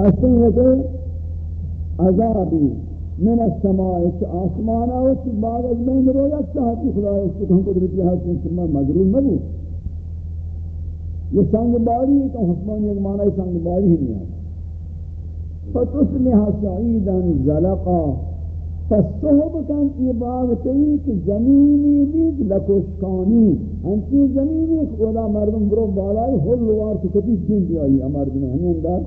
ایسے ہیں کہ عذابی من السماء آسمانا و چی بعد از میں رویا چاہتی خدا اس کو ہم قدرتی حاصل کہ میں مغرور مگو یہ سنگ باری ہے کہ حسمان ایک معنی سنگ باری ہی نہیں آتا فتصلح سعیدا زلقا. فصحب کن ای باغ تئی کہ زمینی بید لکشکانی. ہنچی زمینی خدا مردم برو بالائی حل وار تو کتی سن دیائی مردم ہمیں اندر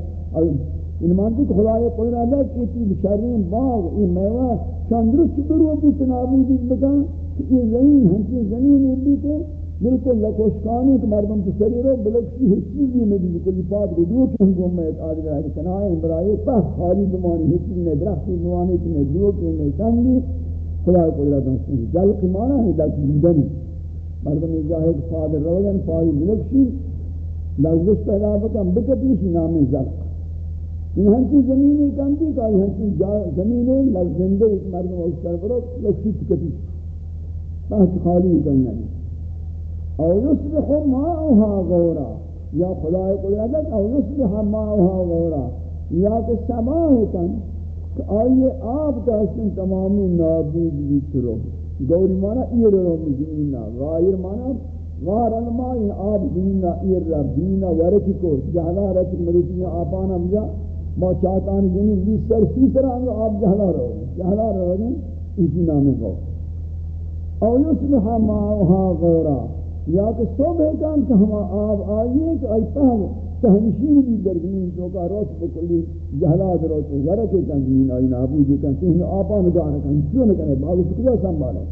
ان مانتی کہ خدای قدر اللہ کی تی بشرین باغ، این میوہ چندرست برو بھی تنابودی بکن کہ یہ زمین ہمچین زمین بھی کہ بالکل لکوشکانی کہ مردم تو سری رو بلکشی ہیچ چیزی میں بھی بکلی پاک رو دو کہ ہم گو میں آدھر ہے کنائے برائے پہ خالی بمانی ہیچ چیز نے درختی بمانی کہ نے دو کہ نے سنگی خدای قدر اللہ کی جل کی مانا ہے لکھ دیدنی مردم جاہے کہ فادر رو گن پاری بلکشی لغزش پیدا بکن بکتیشی نام زلق. این ہنچی زمینی کانتی کا یہ ہنچی زمینی لزندے ایک مردم اس طرف رو لکشی تکتی تحت خالی دنیا او یصبح ماؤها غورا. یا خدای قدرت او یصبح ماؤها غورا. یا کہ سماہ کن کہ آئیے آب کا حسن تمامی نابود بیترو گوری مانا ایر رو مجنینا. غائر مانا غار الماء آب زمینہ ایر رب ربینا ورکی کو جہلا رکی مروچی آبانا مجا ما چاہتان جنین بیس سر سی سر آنگا آپ جہلا رہو گے جہلا رہو گے اسی نام غور۔ او یصبح ماؤها غورا۔ یا کہ صبح کان کہ ہم آب آئیے کہ آئی پہم تہنشین بھی در زمین جو کا روت بکلی، جہلا درو تو ورکے کن جی، زمین آئی نابودی کن کہ ہم آپا نگاہ کن کیوں نکنے باغ سکتا سنبھالے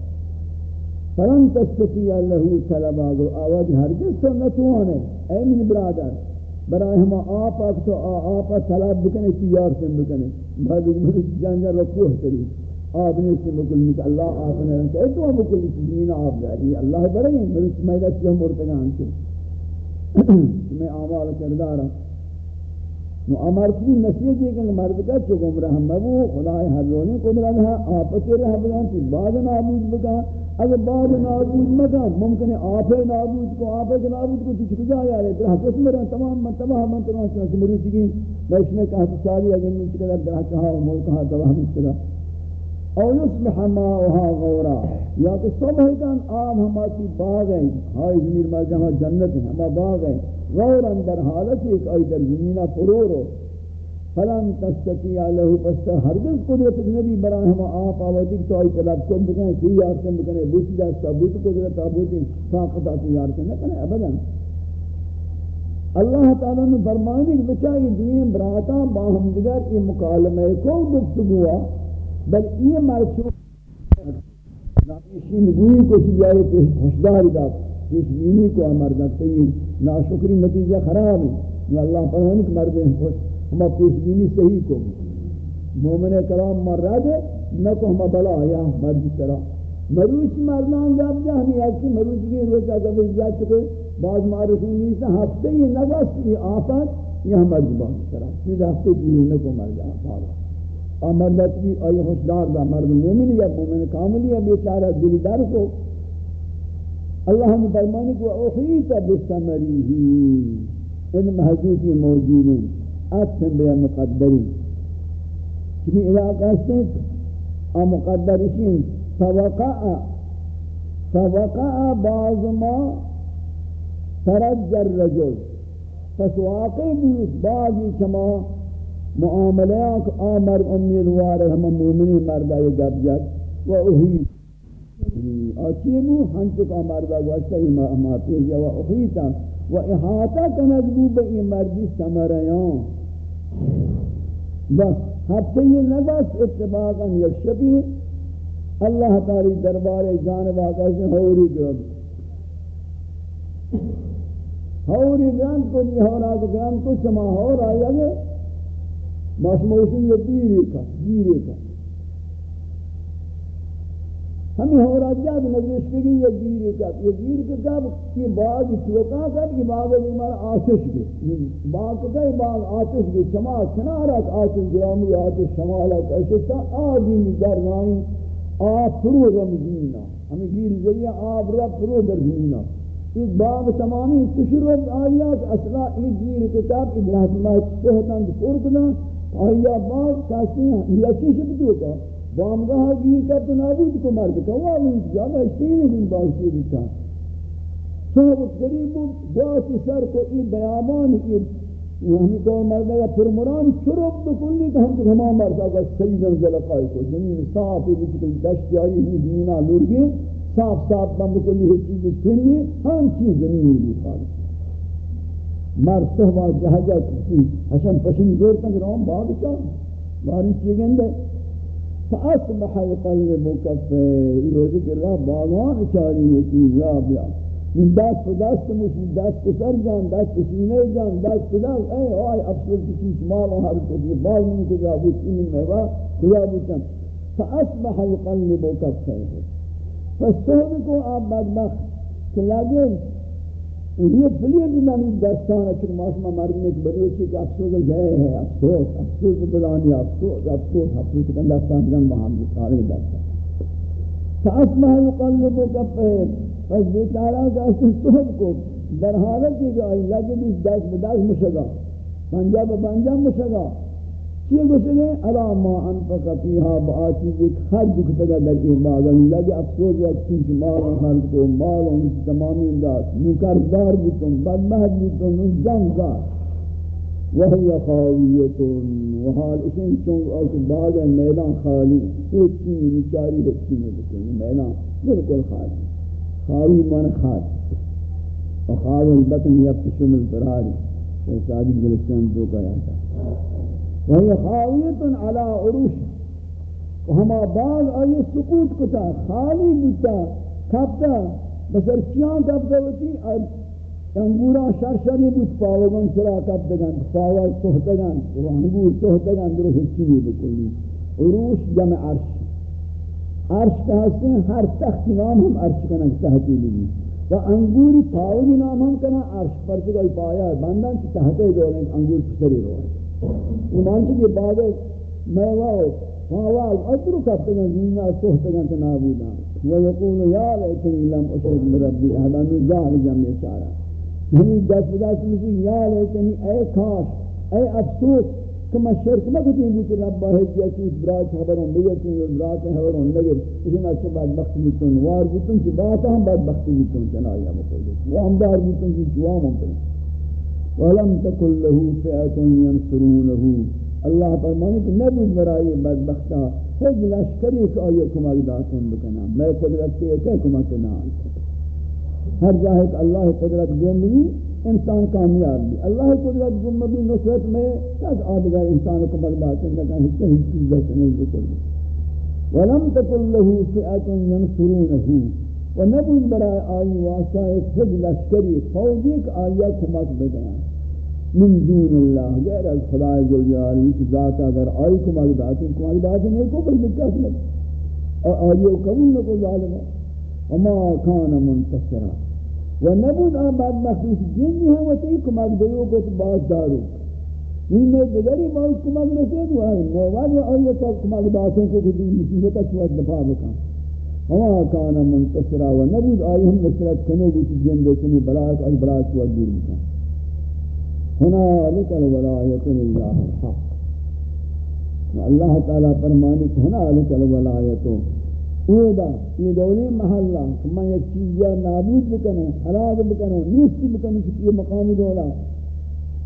فلن تستطیع لہو طلبا گو آواز ہرگز سنتوانے اے من برادر برای ہم آپ آپ تو آپ طلب بکنے تیار سے بکنے بعد میرے جانجا رکوہ کری آپ نے اس سے مکل نہیں کہ اللہ آپ نے رہا کہ تو مکل زمین آپ جاری اللہ برائیں میرے سمیدہ سے ہم مرتگان سے میں آمال کردارا. نو امر کی نصیحت ہے کہ مرد کا چو گمراہ مبو؟ خدای ہر لونے قدرت ہے آپ کے رہ بلان کی بعد نابود بکا اگر بعد نابود مکا ممکن ہے آپ نابود کو آپ کے نابود کو تجھ کجا یا رہے؟ درہ قسم میں تمام من تباہ من تنوہ چنہ سے مروچ کی میں اس میں کہا سالی اگر من چکر درہ کہا و مول کہا تباہ من چکر او یصبح ماؤها غورا۔ یا کہ صبح کان آب ہماتی باغ ہیں ہائی زمین مر جہاں جنت ہیں ہما باغ ہیں غورا در حالت ایک آئی در زمینہ فرور ہو فلن تستطيع له پس ہرگز قدرت نبی برا ہم آپ آوازی تو آئی طلب کن بکنے سی یار کن بکنے بوچی دستا بوچ قدرت آبوچی طاقت آتی یار کن نکنے ابدا. اللہ تعالیٰ نے فرمانی کہ بچا یہ دین براتا باہم دیگر یہ مکالمہ کو گفتگوا بل یہ مرچو ناکشی نگوئی کو چی جائے پیش خوشداری دا پیش بینی کو امر دکتے ہیں، ناشکری نتیجہ خراب ہے۔ اللہ فرمانی کہ مردیں خوش ہم پیش بینی صحیح کو۔ مومن کرام مرد نہ کو ہم بلا یا مرد طرح۔ مروچ مردان جب جا، ہمیں ایسی مروچ کی روچہ کبھی جا چکے۔ بعض معرفی نہیں سے ہفتے یہ نگست یہ آفت یہ مرد بان طرح۔ چیز ہفتے پوری نہ کو مر جا اور مردت بھی آئی خوشدار دا مرد مومن یا مومن کامل یا بیچارہ دل در کو۔ اللہ ہم فرمانے کو، اخیت بسمری ہی ان محضوطی موجود عطف بے مقدری چمی علاقہ سے مقدر شین فوقع فوقع بعض ما ترج الرجل. فسواقع بود بعضی چما معاملات آمر امیدوار ہم مومنی مردہ یہ گب جد و اہی آچی بو ہنچک آمردہ گوشتا ایمہ اماتی و اہیتا و احاطہ کنک بو بئی مردی سمریان بس ہفتے یہ نبس اتباقا یک شبی اللہ تعالی دربار جانب آقا سے ہوری گرد ہوری گرد کو بھی ہورا گرد کو چما ہورا یا بس موسی یہ بیری کا بیری کا۔ ہمیں ہو رہا جاد مجلس کے گئی، یہ گیر کا یہ گیر کے کب یہ باغ چوکا کب یہ باغ بیمار آتش کے۔ باغ کا یہ باغ آتش کے۔ شما کنارت آتش گرامی، آتش شمالت اشتا آدی در نائی آب پرو رمزینا ہمیں گیر ذریعہ آب را پرو در زمینا ایک باب تمامی تشرب آیات اصلا ایک گیر کتاب ابراہت اللہ صحتاں دکور کنا آیا باب کسی ہیں یا چیش بدو کا بامگاہ گیر کرتا نابود کو مرد کا وہ بھی جاگہ اشتینی بھی باشی دیتا صحبت قریب باسی سر کو ای بیامان ای ہمیں تو مرد ہے پھر مران چرب بکلی کہ ہم تو ہمان مرد آگا سیدن زلقائی کو زمین صافی بچکل دشت جاری ہی زمینہ لرگی صاف صاف بم بکلی ہی چیز کنی ہم چیز زمینی بھی خالص مرد صحبہ جہجہ کسی حشن پشن زور تنگ رام باغ چاہ باری چیگن دے فأصبح يقلب كفه. يروزك الله باغان چاری ہوتی بیا. من دست په دست مش دست سر جان په سینه جان دست په دست ای آی افسوس کی مال و بال من کجا بود؟ این میوه. کجا فأصبح يقلب كفه. فاستهد کو آپ بدبخت کہ یہ فلیر من دستان چون ماشما مرد میں بلوچی کہ افسوس جائے ہے، افسوس افسوس بلانی افسوس افسوس افسوس کہ دستان جن وہاں سارے دستان فاصبح يقلب كفه پس بیچارہ کا اصل صحب کو در حالت کی گئی لیکن اس دست بدست مشگا پنجا بپنجا مشگا چیئے گوشگے الا ما انفق فیہا، با چیز ایک خرج کتگا در این باغن لگے افسوس وقت چیز مالوں خرج کو مالوں کی تمامی انداز نکردار بتن بدمہد بتن نجنگار وہی خاویت وحال اسن چون اوک باغ میدان خالی ایک چیز نچاری ایک چیز میدان بالکل خالی خاوی من خاد وخاوی البطن یبتشم الفراری یہ شادی گلستان دو کا یاتا وہی خاویتن علا عروش. ہما بعض آئیے سکوت کتا خالی بتا کبتا بسر چیان کبتا ہوتی انگورا شرشری بود پاوگان چرا کبتگن پاوگ گن انگور سهتگن درست چیزی بکلی عروش جمع عرش. عرش کا حسن ہر تختی نام ہم عرش کنن تحتی بگی و انگوری پاوگی نام ہم کنن عرش پرچگای پایا بندن چی تحتی دولن انگور پسری روید ایمان سے یہ بعد میواو پاواو ادرو کفتگن زینا سوحتگن تنابودا ہاں۔ و یقول، یا لیتنی لم اشرک مربی احدا نزال جمع چارا ہمیں دست بدست مجھے یا لیتنی، اے کاش، اے افسوس کہ میں شرک نہ کہیں کہ رب ہے کہ اس برات خبروں میں کہ برات خبروں لگے۔ اس نے اچھا بعد وقت میں تو وار بتن کہ بات ہم بعد وقت میں تو چنا یا مطلب وہ ہم دار بتن کہ جوام ہم کریں ولم تكن له فئه ينصرونه اللہ فرمانے کہ نبی برائے بدبختا ہج لشکری کہ آئیے کمک داتن بکنا میں قدرت کے ایک کمک نہ ہر جاہے کہ اللہ قدرت گم بھی، انسان کامیاب بھی۔ اللہ قدرت گم بھی نصرت میں کس آدھگر انسان کو برداشت لگا ہے کہ ہیچ عزت نہیں بکل ولم تکن له فئة ينصرونه ونبون برای آئی واسطہ ایک حج لشکری فوجی ایک آئیہ کمک بدیاں من دون اللہ غیر از خدا جلال کی ذات اگر آئی کمک داتی کمک داتی نہیں کو بل دکت لگا اور آئیہ قبول نکو ظالمہ وما کان منتصرہ و نبود آن بعد مخصوص جنی هم وسی کمک دیو کو باز دارو. این میں دیگری باز کمک رسید و نیواد و آیتا کمک باسیں کو کدی مصیبتا چوات دفاع بکن. ہوا کانا منتصرا و نبود آئی ہم نصرت کنو بوچی جن دیکنی بلاک اور بلاک چوات دور بکن هنالک الولایت للہ الحق. اللہ تعالی فرمانے کہ هنالک الولایت اودا یہ دولی محلہ میں ایک چیز یا نابود بکنوں حلاد بکنوں نیست بکنوں کہ یہ مقامی دولا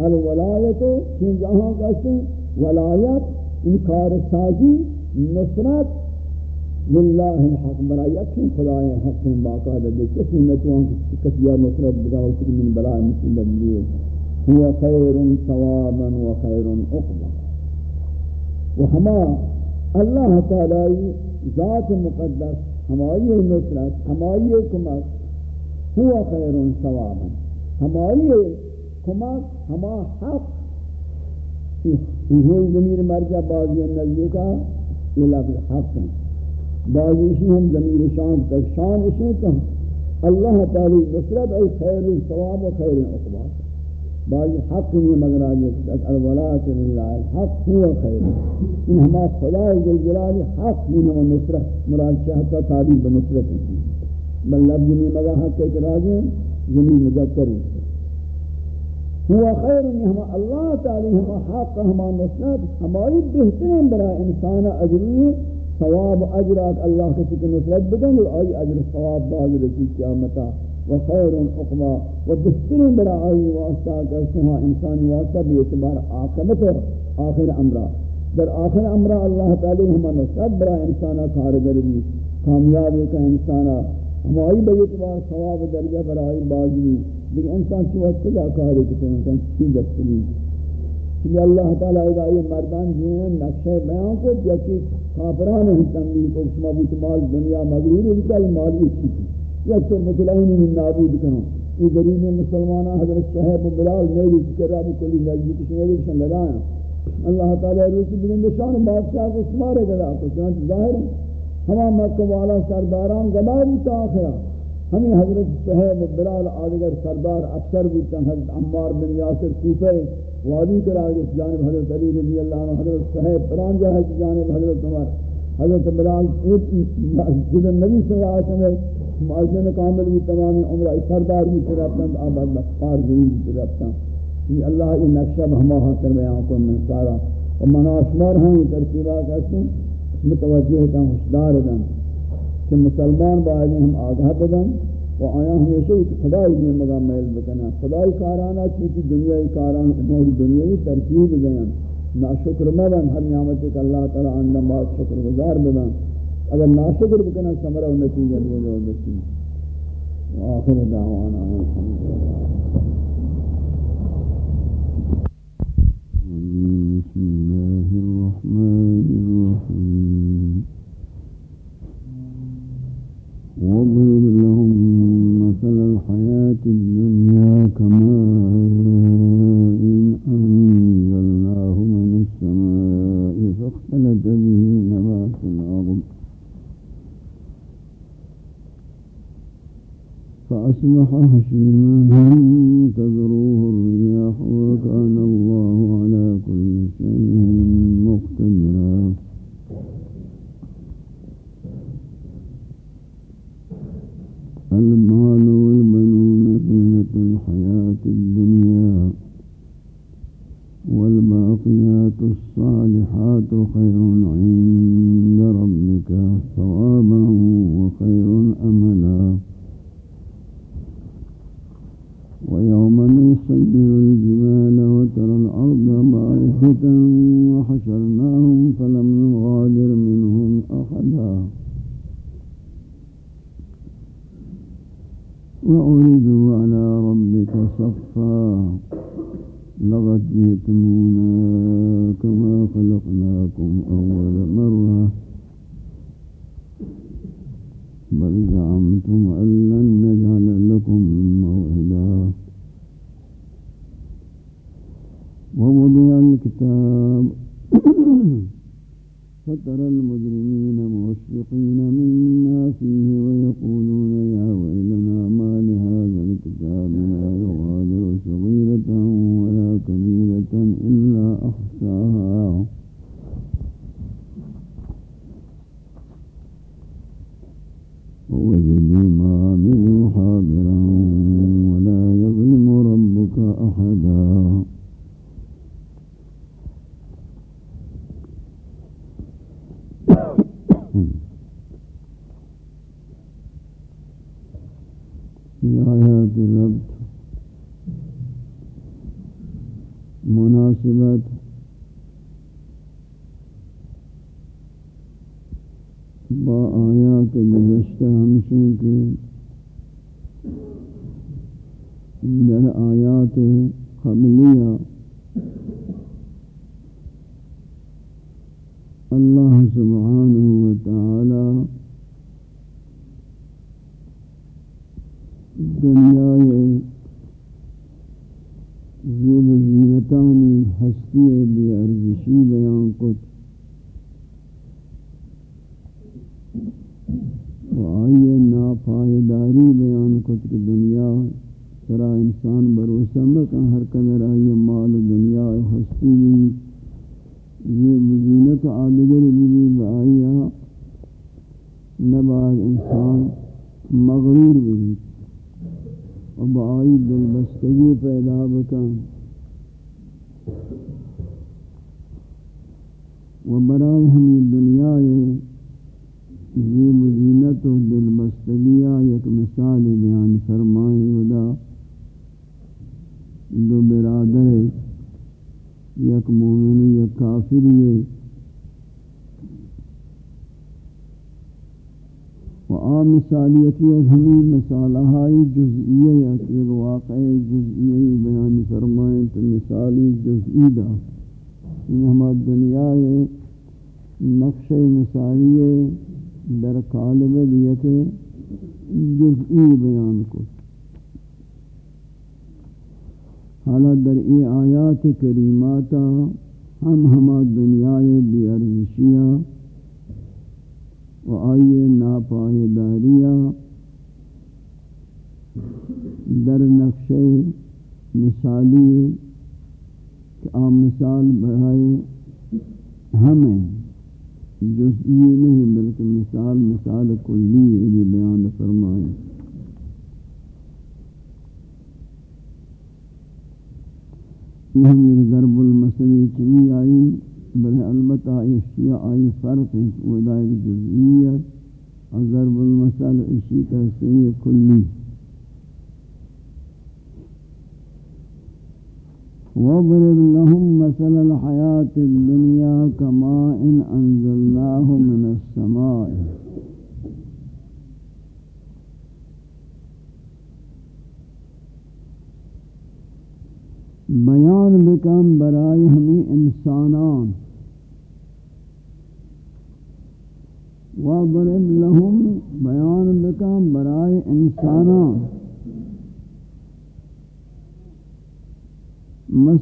الولایتو کہ جہاں کہتے ہیں ولایت انکار سازی نصرت للہ الحق. برای اکھیں خدای حق باقاعدہ دے کسی نتوان کسی یا نصرت بگاو کسی من برای مصیبت لیے هو خیر ثوابا و خیر اقبا و ہما اللہ تعالی ذات مقدس ہماری نصرت ہماری کمک ہوا خیر ثوابا. ہماری کمک ہما حق. یہ ضمیر مرجع بعضی نزدی کا یہ لفظ حق ہے بعضی اسی ہم ضمیر شان تک شان اسے کہ اللہ تعالی نصرت ای خیر ثواب و خیر عقبہ بعض حق میں مگر آج الولات للہ الحق هو خیر۔ ان ہما خدا جل جلال حق من و نصرت۔ مراد چاہتا تعبیر بنصرت بل لفظ میں مگر حق ایک راجع زمین مذکر ہوا خیر ہم اللہ تعالی ہم حق ہم نصرت، ہماری بہترین برا انسان اجری ثواب اجرات اللہ کے سکن نصرت بدن اور آئی اجر ثواب باز رسی قیامتا و خیر اقبا و بہترین برا آئی واسطہ کہ ہاں انسانی واسطہ بھی اعتبار آقبت آخر امرہ در آخر امرہ اللہ تعالی ہم نصرت برا انسانا کارگر بھی کامیابی کا انسانا ہماری بیتبار ثواب درجہ برائی بازی لیکن انسان کی وقت کجا کاری کتے ہیں؟ انسان کی دستلی کہ اللہ تعالیٰ اذا یہ مردان ہیں، نقشہ بیان کو جاکی کافران ہیں تنبیل کو، شما بوت مال دنیا مغرور ہے کہ مال یہ چیز یا اکثر مطلعینی من نابود کنو یہ درین مسلمانہ حضرت صحیب بلال نے نیلی فکر رابو کلی نجمی کشنی ایک شنگدانا اللہ تعالیٰ روچی بلند شان بادشاہ کو سمارے گدا کو چنانچہ ظاہر ہے۔ مکہ والا سرداران گدا بوتا آخرا ہمیں حضرت صحیب بلال آدگر سردار افسر بوتا، حضرت عمار بن یاسر کوفے وادی کرا گئے جانب حضرت علی رضی اللہ عنہ حضرت صحیب پران جاہے جانب حضرت عمر، حضرت بلال مسجد النبی صلی اللہ علیہ وسلم معاذن کامل بھی تمام عمرہ سردار بھی ترابتاں آباد لخفار ضرور بھی ترابتاں کہ اللہ یہ نقشہ ہما ہاں حاصل بیان کو من سارا۔ و مناشمار ہاں یہ ترتیبہ کرتے ہیں متوجہ کا حسدار دن کہ مسلمان باید ہم آگاہ بدن۔ و آیا ہمیشہ خدای دیں مگا میل بکنا. خدای کارانا چونکہ دنیای کاران امور دنیای ترتیب دیں ناشکر مبن ہر نعمت ایک اللہ تعالی اندم بات شکر گزار بدن اگر ناشکر بکنا سمرہ و نتیجہ دے جو آخر دعوانا الحمدللہ. بسم الله الرحمن الرحيم واضرب فأصبح هشيما دنیا زیب و زینتانی ہستی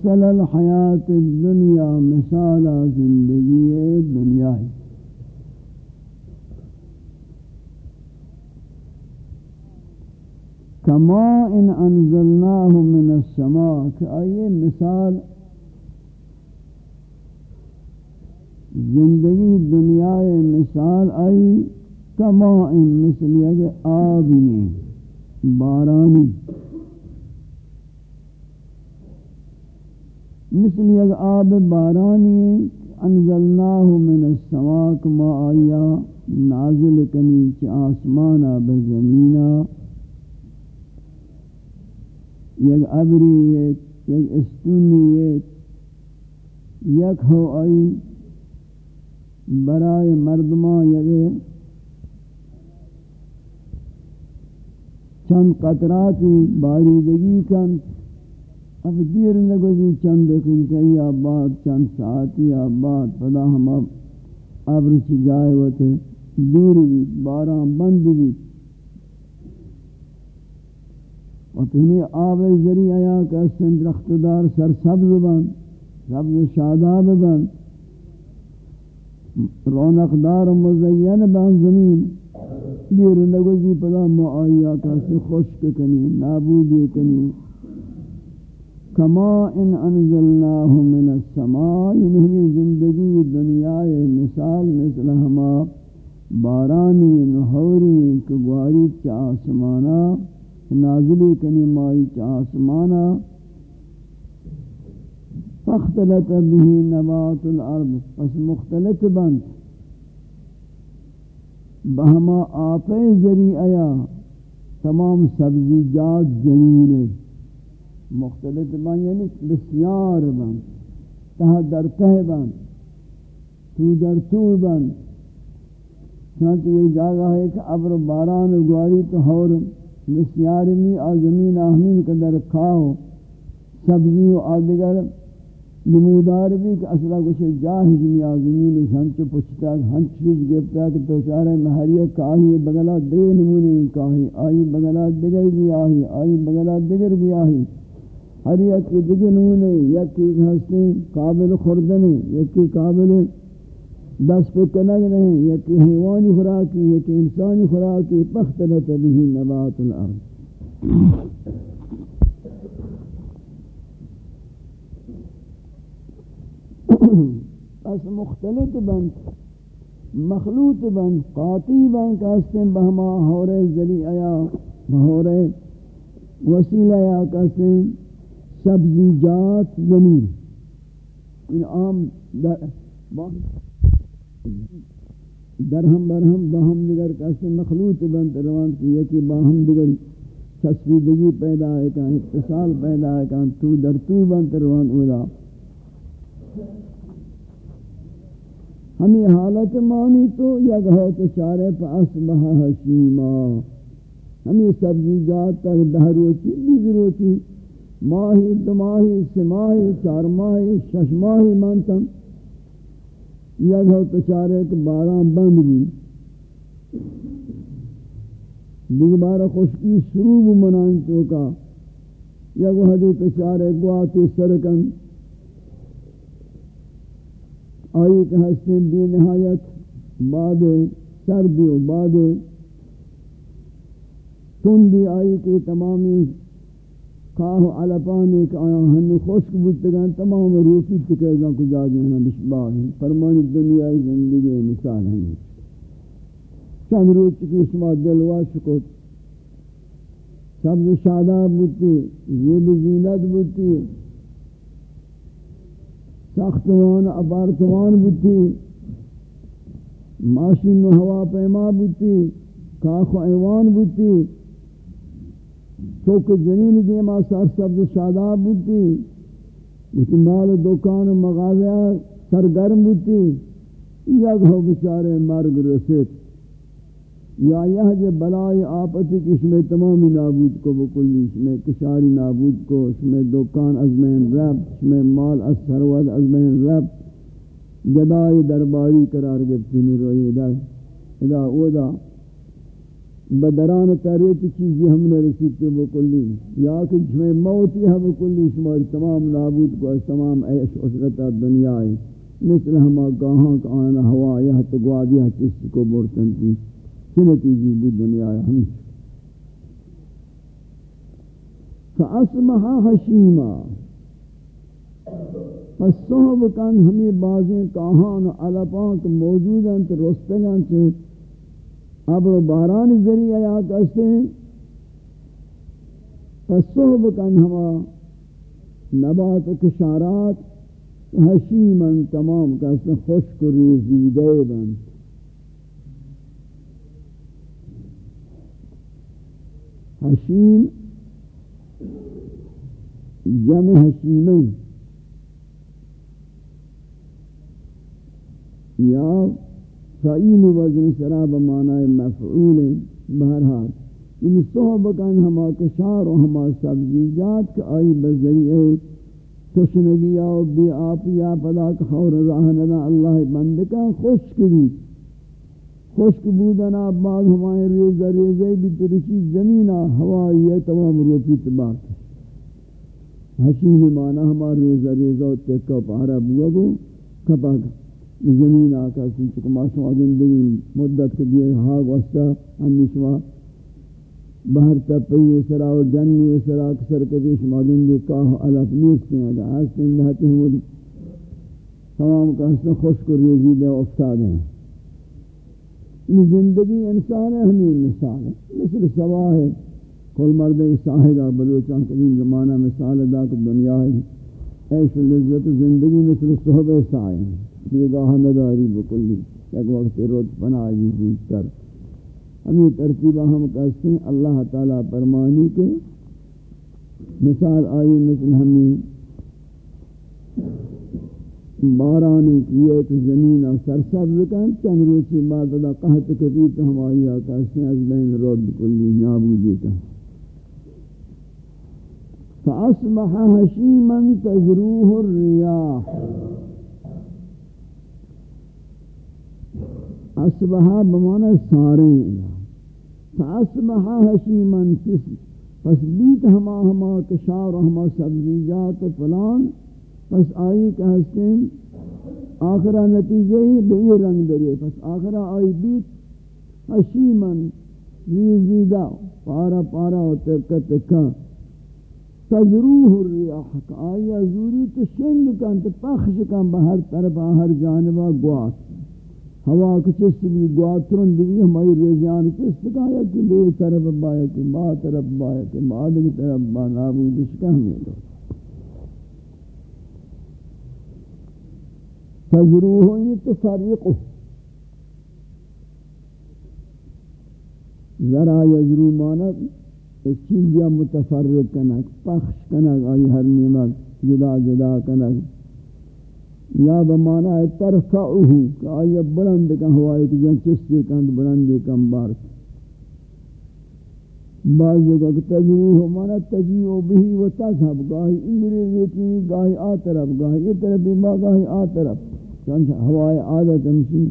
مثل الحیات الدنیا، مثال زندگی دنیای کما ان انزلناه من السماء، کہ آئیے مثال زندگی دنیا مثال آئی کما ان، مثل یک آبی بارانی مثل یک آب بارانی انزلناه من السماء کما آیا نازل کنی چی آسمانا بزمینہ یک ابریت یک استونیت یک ہو آئی برائے مردماں یک چند قطراتی باریدگی کن. اب دیر نگوزی چند دقیقہ یا بعد چند ساعتی یا بعد پدا ہم اب ابر چی جائے ہوتے دور بھی باران بند بھی۔ و تنی آب ذریعہ یا کہ سن درخت دار سر سبز بند سبز شاداب بند رونق دار مزین بند زمین۔ دیر نگوزی پدا معایا کسی خشک کنی، نابودی کنی۔ کما ان انزلناه من السماء انہی زندگی دنیا مثال مثل ہما بارانی نحوری کگواری چا آسمانا، نازلی کنی مائی چا آسمانا، فاختلط به نبات الارض، پس مختلط بند، بہما آپ ذریعہ، تمام سبزی جات زمین مختلط بند یعنی بسیار بند تہ در تہ بند تو در تو بند چنانچہ یہ جاگہ ہے کہ ابر باران گواری تو ہور بسیار نسیارمی آزمین آہمین قدر کھاؤ سبزی و آدگر نمودار بھی کہ اصلا کچھ جاہج میں آزمین ہنچ پچھتا ہنچ چیز گفتا کہ تو چارے محریہ کاہی بگلا دے نمونے کاہی آئی بگلا دگر بھی آہی آئی بگلا دگر بھی آہی ہر یک کی دگر نمونے یک کی ہستے قابل خوردنے یک کی قابل دس پہ کنگ نہیں یہ کہ حیوانی خوراکی یہ کہ انسانی خوراکی پختلت بھی نبات الارض. پس مختلط بند، مخلوط بند، قاطی بند کہستیں بہما ہورے ذریعہ بہورے وسیلہ یا کہستیں سبزیجات زمین این عام در درہم برہم باہم دیگر کیسے مخلوط بنت روان کی، یکی باہم دیگر تصویدگی پیدا ہے کہاں اتصال پیدا ہے کہاں تو در تو بنت روان اولا۔ ہمیں حالت مانی تو یک ہو تو چارے پا اصبح حشیما۔ ہمیں سبزیجات تک دہروچی بیزروچی ماہی، دماہی، سماہی چار ماہی شش ماہی منتم۔ یک ہو تو کہ باران بند بھی۔ دیکھ بارا خشکی سروب منان چوکا۔ یک ہو تو چارے گواتی سرکن۔ آئی کہ ہستیں بے نہایت بعد سردی و بعد۔ تندی آئی کہ تمامی خواہ علپانی کہ آیا ہنو خوشک بودتگان تمام روپی چکے گا کو جا گئے ہیں بشباہ ہیں. فرمانی دنیای زندگی مثال ہیں. چند روز چکی شما دلوا شکت سبز شاداب بودتی زیب زینت بودتی ساختوان ابارتوان بودتی ماشین و ہوا پیما بودتی کاخ و ایوان بودتی چوک جنین دیما سر سبز شاداب بودتی بودتی مال دکان و مغازہ سرگرم بودتی یک ہو بچارے مرگ رسید۔ یا یہ جو بلائی آپتی کہ اس میں تمامی نابود کو بکلی اس میں کشاری نابود کو، اس میں دکان ازمین رب، اس میں مال از سرود ازمین رب۔ جدائی درباری قرار گفتی روئی در ادا اودا بدران تاریخ چیزی ہم نے رسید تو بکلی یا کہ اس موتی ہے بکلی اس تمام نابود کو اس تمام عیش عسرت دنیا ہے مثل ہما گاہاں کا آنا ہوا یہ تو گوادی ہے چیز کو برتن کی نتیجی بھی دنیا ہے ہمیشہ فاسمح حشیما. پس صحب کن ہمیں بازیں کاہان و علپان کے موجود ہیں تو رستگان سے عبر و باران ذریعہ یا کہتے ہیں۔ پس صحب کن ہما نبات و کشارات حشیمن تمام کہتے ہیں خوشک و ریزیدے بند۔ حشیم جمع حشیمین یا فعیل وزن شراب معنی مفعول بہرحال. یعنی ان صحبکان ہما کشار و ہما سبزیجات کا آئی بذریعے تشنگی آو بی آپیا پدا خور راہ ندا اللہ بندکا خوش کری خشک بودنا بعد ہمارے ریزہ ریزہ بھی ترچی زمینہ ہوا یہ تمام روپی تباک. حشیم مانا ہمارے ریزہ ریزہ تکا پارا بوا گو کپا زمین آکا سنچک ماشما زندگی مدت کے دیئے ہاگ وستا ہمی شما بہر تپئی سرا و جنی سرا کسر کبھی شما زندگی کاہ علف نیستے ہیں اگر حسن لہتے ہیں تمام کا حسن خشک ریزی دے افتاد ہیں یہ زندگی انسان ہے ہمیں مثال ہے مثل سوا ہے کل مرد ساہگا بلوچان قدیم زمانہ مثال ادا کہ دنیا ہے ایش لذت زندگی مثل صحب سائے ہیں یہ گاہ نداری بکلی ایک وقت روت پناہ جی کر ہمیں ترتیبہ ہم کہتے ہیں، اللہ تعالیٰ پرمانی کے مثال آئی مثل ہمیں باران کیے تو زمین اور سرسبز کن چند روچی بعد ادا قہت کبھی تو ہماری آکاشیں از بین رد کلی نابودی کا فأصبح هشيما تزروه الرياح۔ اصبح بمعنى سارين فأصبح هشيما پس بیت ہما ہما کشار ہما سبزیجات فلان. پس آئی کہ ہستیں آخرہ نتیجہ ہی بئی رنگ دریئے پس آخرہ آئی بیت حشیمن ریزیدہ پارا پارا و تکا تکا تجروح الریاح. آئی ازوری تو شنگ کن، تو پخش کن، بہر طرف ہر جانبہ گوات ہوا کی چست بھی گواترن دیوی ہمائی ریزیان چست کا یا کہ بے طرف بایا کہ ما طرف بایا کہ ما دن طرف با نابود اس کا ہمیں لو تجروہ یہ تفرقہ ذرا یزرو مانا ایک چیز یا متفرق کنک، پخش کنک، آئی ہر نعمت جدا جدا کنک۔ یا بمانا ہے ترفعه کہ آئی بلند کن ہوائی کی جن چستی کن بلند کن بارک بعض جگہ کہ تجریح مانا تجیع بہی و تذہب گاہی انگریز روچی گاہی آ طرف، گاہی یہ طرف بھی ما گاہی آ طرف. چونچہ ہوائے عادت ہمشی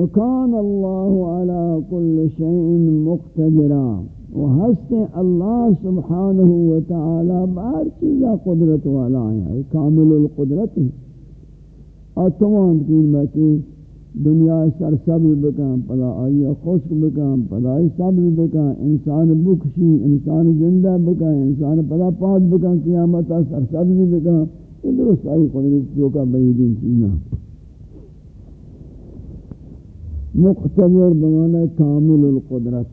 وكان الله على كل شيء مقتدرا. و ہست اللہ سبحانہ و بار چیزا قدرت والا ہے کامل القدرت ہے. اور تمام قیمتی دنیا سر سبز بکن پدا آئی خشک بکن پدا آئی سبز بکن، انسان بکشی، انسان زندہ بکن، انسان پدا پاک بکن قیامتا سر سبز بکن. یہ درست آئی قدرت جو کا بیدین چیزا مقتدر بمعنى كامل القدرت.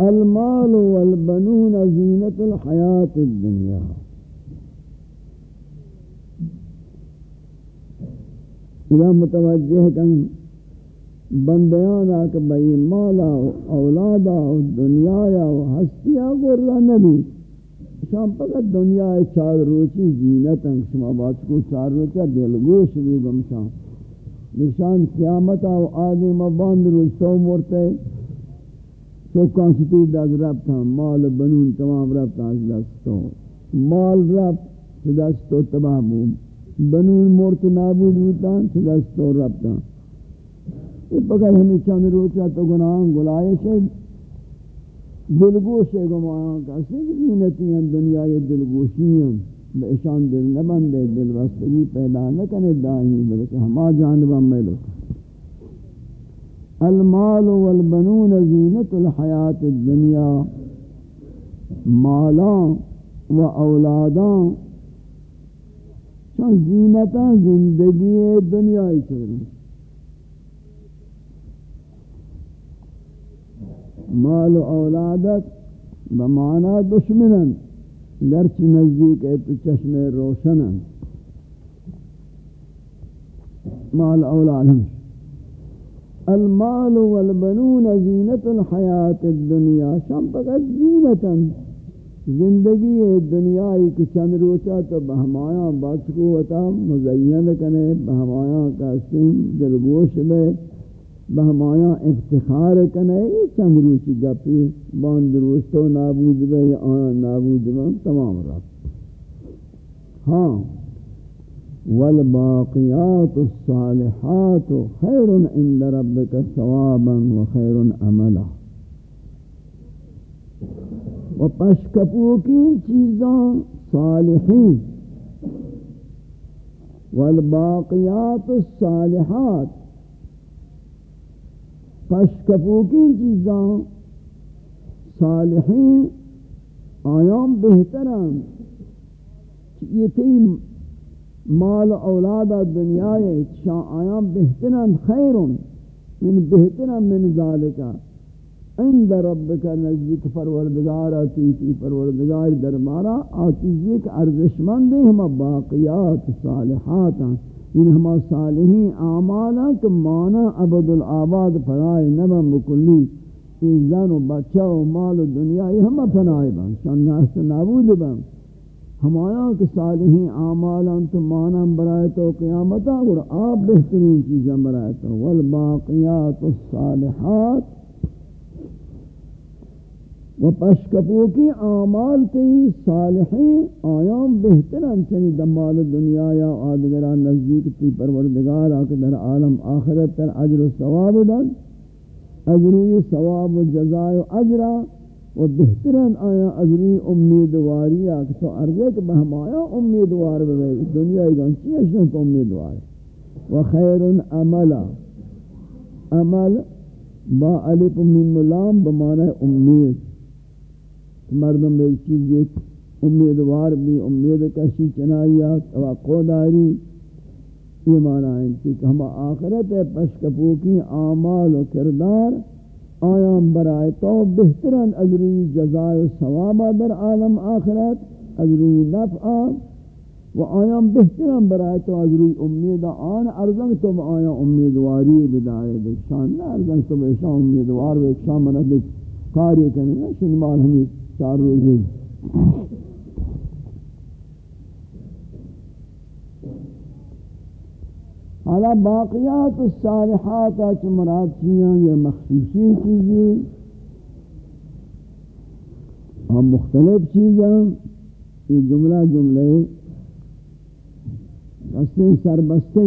المال والبنون زينة الحياة الدنيا اذا متوجه كان بندیان آکھ بھئی مالا و اولادا و دنیا و ہستیا غرہ نبی شام پکت دنیا چار روچی زینت انک شما بات کو چار روچا دلگوش بھی گمشان نشان قیامتا و آدم باند روز سو مرتے. تو کانسٹی داد ربتا مال بنون تمام ربتا از دستو مال ربت دستو تباہ بوم. بنون مرت نابود ہوتا بوتا دستو ربتا یہ پکر ہمیں چند روچا تو گناہاں گلائش ہے دلگوش ہے گمایاں کسی زینتی ہیں دنیا یہ دلگوشی ہیں۔ بے اشان دل نبندے دل وستگی پیدا نہ کنے دائیں بلکہ ہما جانبا میں لوگ۔ المال والبنون زینت الحیات الدنیا۔ مالاں و اولاداں۔ چون زینتا زندگی دنیای چکریں مال و اولادت بمانا دشمنن گرچ نزدیک ہے تو چشم روشن مال اولاد ہمشہ المال والبنون زینت الحیات الدنیا. شام فقط زینتا زندگی دنیای کی چند روچا تو بہمایاں بات کو وطا مزین کنے بہمایاں کا سن دلگوش میں بہمایاں افتخار کنے یہ چند روچی گپی باند روشتو نابود بے آن نابود بے تمام رب ہاں والباقيات الصالحات خير عند ربك ثوابا وخير عملا. وپشکپو کی چیزاں صالحین والباقیات الصالحات پشکپو کی چیزاں صالحین آیام بہتران یہ تھی مال اولاد دنیا شاہ آیا بہترن خیرن من بہترن من ذالکا۔ عند ربک نزدیک پروردگار آتیتی پروردگار درمارا آتیتی ایک ارزشمند ہے ہما باقیات صالحات ان ہما صالحین اعمالا کہ مانا عبد العباد پرائے نبا مکلی ان زن و بچہ و مال و دنیا، یہ ہما پنائے بان شان ناس نابود بان ہمایا کہ صالحین اعمالاں تو مانا برائے تو قیامتا، اور آپ بہترین چیزیں برائے تو۔ والباقیات الصالحات و پشکپو کی اعمال تی صالحین آیام بہترین چنی دمال دنیا یا آدگران نزدیک تی پروردگار آکے در عالم آخرت تر عجر و ثواب دن عجروی ثواب و جزای و عجرہ و بہترین آیا ازری امیدواری کہ تو عرضے کہ بہم آیا امیدوار بے دنیا ایگان چی اشن تو امیدوار؟ و خیر عملا عمل با علف من ملام بمعنی امید۔ مردم ایک چیز ایک امیدوار بھی، امید کشی چنائیات توقع داری یہ معنی ہے کہ ہم آخرت ہے پشکپو کی اعمال و کردار، آیام برائے تو بہترین اجری جزائے و ثوابہ در عالم آخرت اجری نفع و آیام بہترین برائے تو اجری امید آن ارزنگ تو آیا امیدواری بدائے بکشان نہ ارزنگ تو بشان امیدوار بکشان منہ بک کاری کرنے نا شنمال ہمیں چار روزی حالا باقیات الصالحات اچ مراد کیاں یہ مخصوصی چیزیں۔ اور مختلف چیزیں یہ جملہ جملے قصے سربستے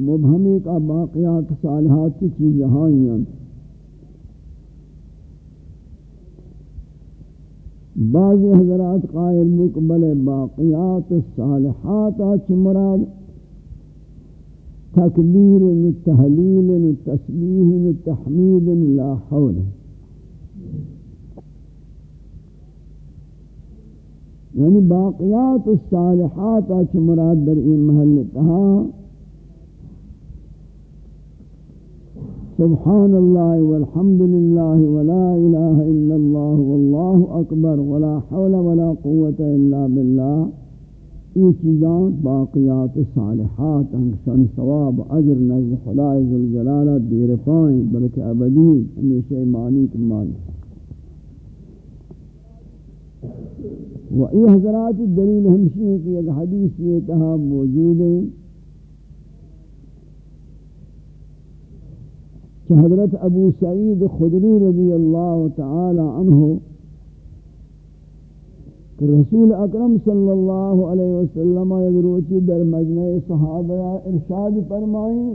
مبہمی کا باقیات صالحات کی چیزیں ہاں بعض حضرات قائل مقبل باقیات الصالحات اچ مراد تکبیر نو تحلیل نو تسبیح نو تحمید لا حول. یعنی باقیات الصالحات اچ مراد در این محل کہا سبحان اللہ والحمد للہ ولا الہ الا اللہ واللہ اکبر ولا حول ولا قوة الا باللہ یہ چیزاں باقیات صالحات انشان ثواب عجر نزد خدای ذوالجلالہ دیر پائیں، بلکہ ابدی ہمیشہ معنی کی معنی و یہ حضرات دلیل ہمشی ہے کہ ایک حدیث یہ کہا موجود ہے۔ کہ حضرت ابو سعید خدری رضی اللہ تعالی عنہ کہ رسول اکرم صلی اللہ علیہ وسلم روچی در مجمع صحابہ ارشاد فرمائیں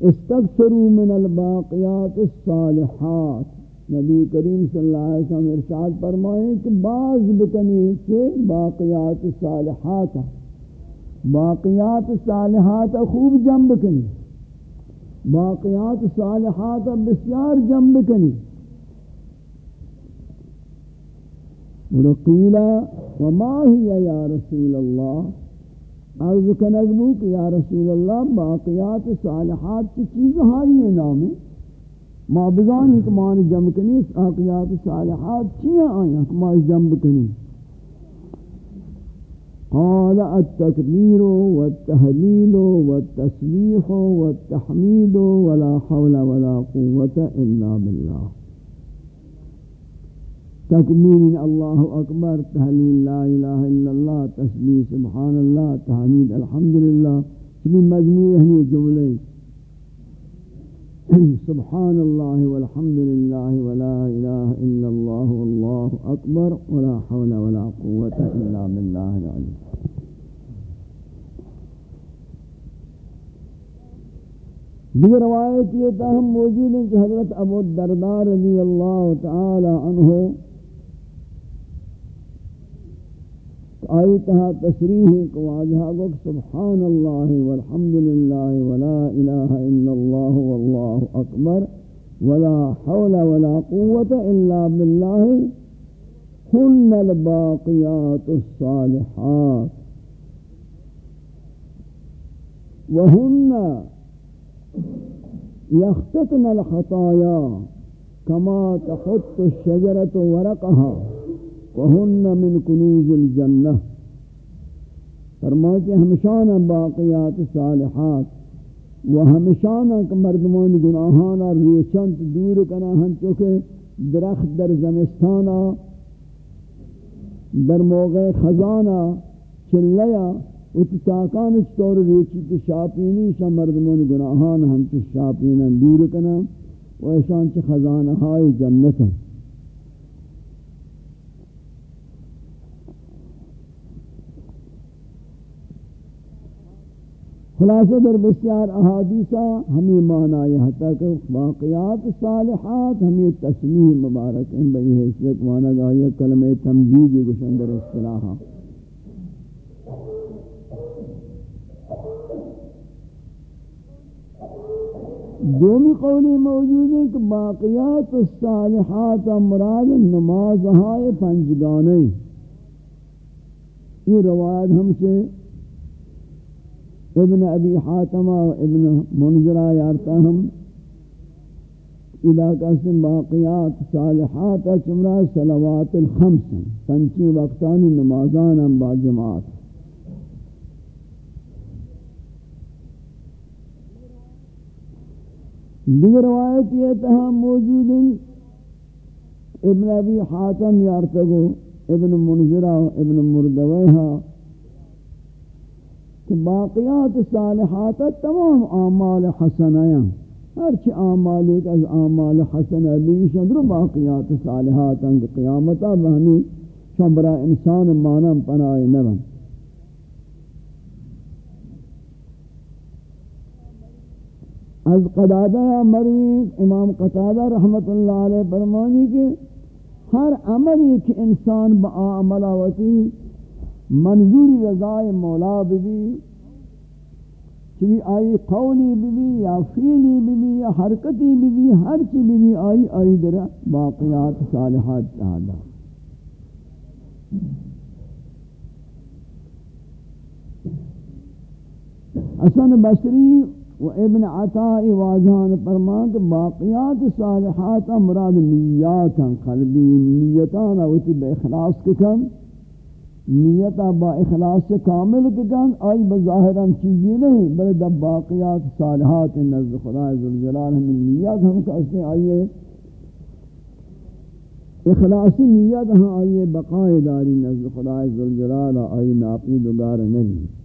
استغفروا من الباقیات الصالحات نبی کریم صلی اللہ علیہ وسلم ارشاد فرمائیں کہ بعض بکنی سے باقیات صالحات باقیات صالحات خوب جنب کنی باقیات صالحات بسیار جنب کنی۔ رقیلا وما ہی یا رسول اللہ؟ عرض کنگبو کہ یا رسول اللہ باقیات صالحات کی چیز ہائی ہے نام۔ ہے ما بزانی کہ جمع کنی باقیات صالحات چیئے آئیں کہ ما جمع کنی۔ قال التكبير والتهليل والتسبيح والتحميد ولا حول ولا قوة إلا بالله. تكبير الله أكبر تهليل لا إله إلا الله تسبيح سبحان الله تحميد الحمد لله. في مجموعة جملة سبحان الله والحمد لله ولا إله إلا الله والله أكبر ولا حول ولا قوة إلا بالله العلي. دیگر روایت یہ تاہم موجود ہیں کہ حضرت ابو الدردار رضی اللہ تعالی عنہ آیتها تصریح کو واجہا گو سبحان اللہ والحمدللہ ولا الہ الا اللہ واللہ اکبر ولا حول ولا قوة الا باللہ ہن الباقیات الصالحات۔ وہن يختتن الخطايا كما تحط الشجرة ورقها وہن من کنوز الجنہ فرمائے کہ ہمشانہ باقیات صالحات و ہمشانہ کہ مردمان گناہانا ریچنت دور کنا ہن چکے درخت در زمستانا، در موقع خزانہ، چلیا اتی تاکان چطور ریچی کی شاپینی شا مردمان گناہان ہم چی شاپینا دور کنا و ایشان چی خزانہ ہائی جنتا خلاصہ در بسیار احادیثہ ہمیں معنی یہ تک باقیات صالحات ہمیں تسمیح مبارک ہیں بئی حیثیت مانا گا یہ کلمہ تمجیدی گشندر اصطلاحہ دومی قولی موجود ہے کہ باقیات الصالحات مراد نماز ہائے پنجگانے یہ روایت ہم سے ابن ابی حاتمہ ابن منظرہ یارتا ہم۔ علاقہ سے باقیات صالحات چمرہ صلوات الخمس ہیں۔ پنچی وقتانی نمازان ہم با جماعت۔ دیگر روایت یہ تہا موجود ہیں۔ ابن ابی حاتم یارتگو، ابن منظرہ ابن مردویہ۔ کہ باقیات صالحات تمام اعمال حسنیاں ہرچی اعمال ایک از اعمال حسنہ بیشن در باقیات صالحات انگ قیامتا بہنی شمبرا انسان مانم پناہ نبن۔ از قدادہ مروی امام قطادہ رحمت اللہ علیہ فرمانی کہ ہر عمل ایک انسان با عملہ عملاوتی منظوری رضای مولا بھی چوی آئی قولی بھی یا فیلی بھی یا حرکتی بھی ہر چی بھی آئی آئی در باقیات صالحات تعالی حسن بصری و ابن عطاء واجہان فرمان کہ باقیات صالحات مراد نیات قلبی نیتان اوتی بے اخلاص کن نیتا با اخلاص سے کامل کن آئی بظاہران چیزی نہیں، بلے دب باقیات صالحات نزد خدا عزوجلال ہمیں نیات ہم کہتے آئیے اخلاصی نیت ہاں آئیے، بقائے داری نزد خدا عزوجلال آئی ناپی دگار نہیں۔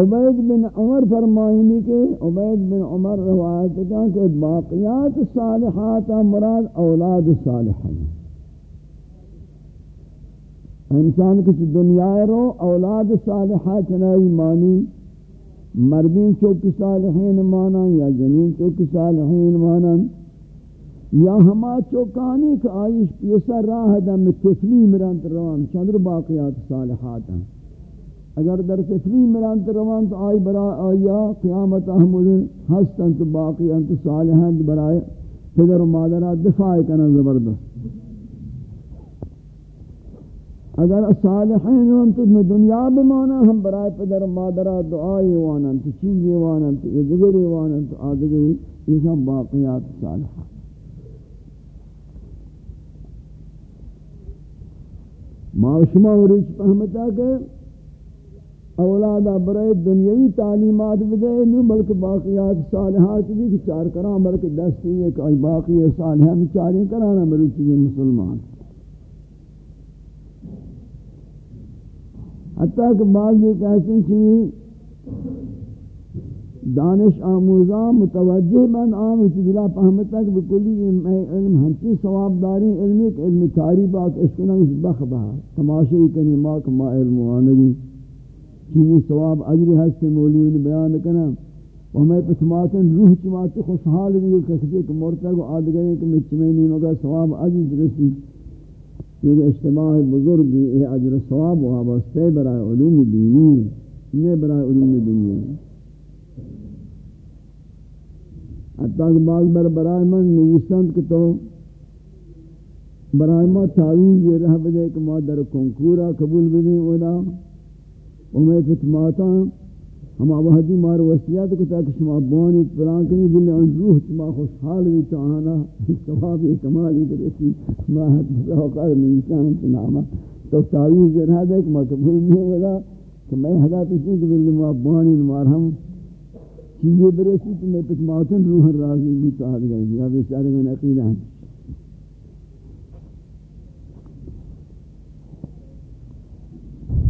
عبید بن عمر فرمائنی کے عبید بن عمر روایت کہا کہ باقیات صالحات مراد اولاد صالحہ انسان کچھ دنیا رو اولاد صالحہ چنائی مانی مردین چوکی صالحین مانا یا جنین چوکی صالحین مانا، یا ہما چوکانی کہ آئیش پیسا راہ دم تفلی مرانت روان، چندر باقیات صالحات ہیں۔ اگر در تسلیم مران روان تو آئی برا آیا، قیامت احمد ہستن تو باقی انت صالحان برائے پدر و مادرات دفاع کنا زبردست۔ اگر صالحین انت میں دنیا بمانا، ہم برائے پدر و مادرات دعائی وانن تو چیزی وانن تو ادگری وانن تو آدگری یہ سب باقیات صالحات ما شما ورچ فهمتا کہ اولادا برای دنیاوی تعلیمات بدے نو بلکہ باقیات صالحات بھی کہ چار کراں بلکہ دستی ہے کہ باقی صالحہ میں چاریں کرانا بلکہ یہ مسلمان۔ حتیٰ کہ بعض یہ کہتے ہیں کہ دانش آموزاں متوجہ من آم اسی دلہ پہمتا کہ بکلی میں علم ہنچی ثواب داری، علم ایک علم کاری باک اس کو نگس بخ بہا تماشی کنی ماک ما علم وانگی چیزی ثواب اجری ہست مولیو نے بیان کنا و ہمیں پسماتن روح چمات خوشحال بھی کسی کہ مرتا کو آد گئے کہ میں چمینی مگا ثواب اجر رسی یہ اجتماع بزرگی یہ اجر ثواب وابستے برای علوم دینی یہ برای علوم دینی حتی کہ بعض بر برای من نویسند کہ تو برای ما تعویز یہ رہ بدے کہ ما در کنکورا قبول بدیں اولا امی فتماتا ہاں، ہم آوہدی مار وسیعت کو تاکہ شما بوانی پلان کنی بلی ان روح شما خوشحال بھی چاہانا ثوابی کمالی درسی ما حد بزاوقار نیسان تناما تو تاویز جرہا دے کہ ما قبول نہیں ہوگا کہ میں حدا تشنی کہ بلی ما بوانی مار ہم۔ چیزیں برسی تو میں فتماتا روح راضی بھی چاہت گئی یا بیچارے میں نقیدہ ہیں۔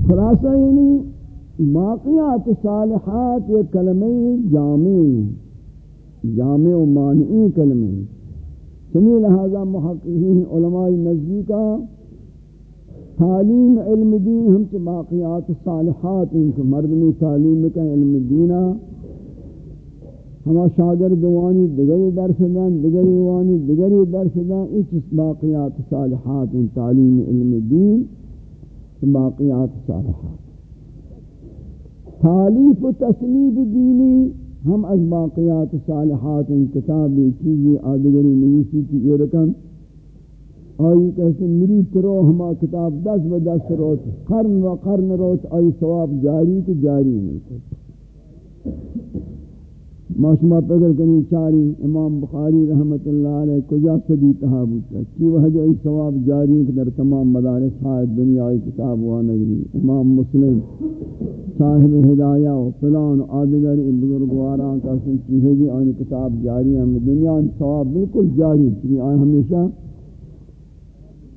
خلاصہ یعنی باقیات صالحات یہ کلمہ جامع جامع و مانعی کلمہ سمی لہذا محققین علماء نزدیکا تعلیم علم دین ہم سے باقیات صالحات ان کو مردمی تعلیم کا علم دینا ہما شاگرد وانی دگری درس دن دگری وانی دگری درس دن اچھ باقیات صالحات ان تعلیم علم دین باقیات صالحات۔ تعلیف و تصلیب دینی، ہم از باقیات صالحات ان کتابی چیزی آدگری نویسی کی یہ رکن آئی کہتے میری ترو ہما کتاب دس و دس روت قرن و قرن روت آئی ثواب جاری کی جاری نہیں کرتا ما شما پگر کنی چاری امام بخاری رحمت اللہ علیہ کجا صدی تحابوت ہے؟ کی وجہ اس ثواب جاری کہ در تمام مدارس حائد دنیای کتاب و نگری؟ امام مسلم صاحب ہدایہ و فلان آدگر بزرگواران کا سن چیزیں بھی آنی کتاب جاری ہم دنیا ان ثواب بالکل جاری چیزیں آئیں ہمیشہ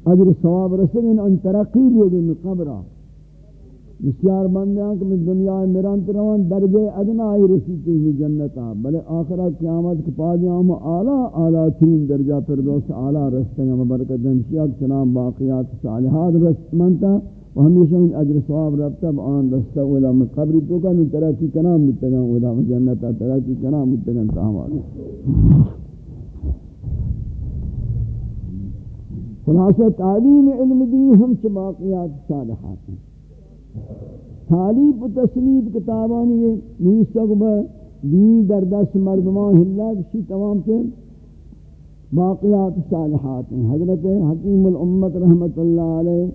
اجر ثواب رسگن ان ترقی ہوگی، میں قبرہ بسیار بندیاں کہ میں دنیا میرانت روان درجے ادنا آئی رسیتی ہوئی جنتا بلے آخرہ قیامت کے پادیاں ہم آلہ آلہ تین درجہ پر دوست آلہ رستے ہیں۔ مبرکت دنشیات چنام باقیات صالحات رست منتا و ہمیشہ ان اجر ثواب ربتا بآن رستا اولا میں قبری تو کا نو ترقی کنام متگان اولا میں جنتا ترقی کنام متگان تاہم آگے۔ خلاصہ تعلیم علم دین ہم سے باقیات صالحات ہیں۔ تعلیب و تصنیب کتابانی یہ نیستک با دی در دست مردمان ہلا کسی تمام سے باقیات صالحات ہیں۔ حضرت حکیم الامت رحمت اللہ علیہ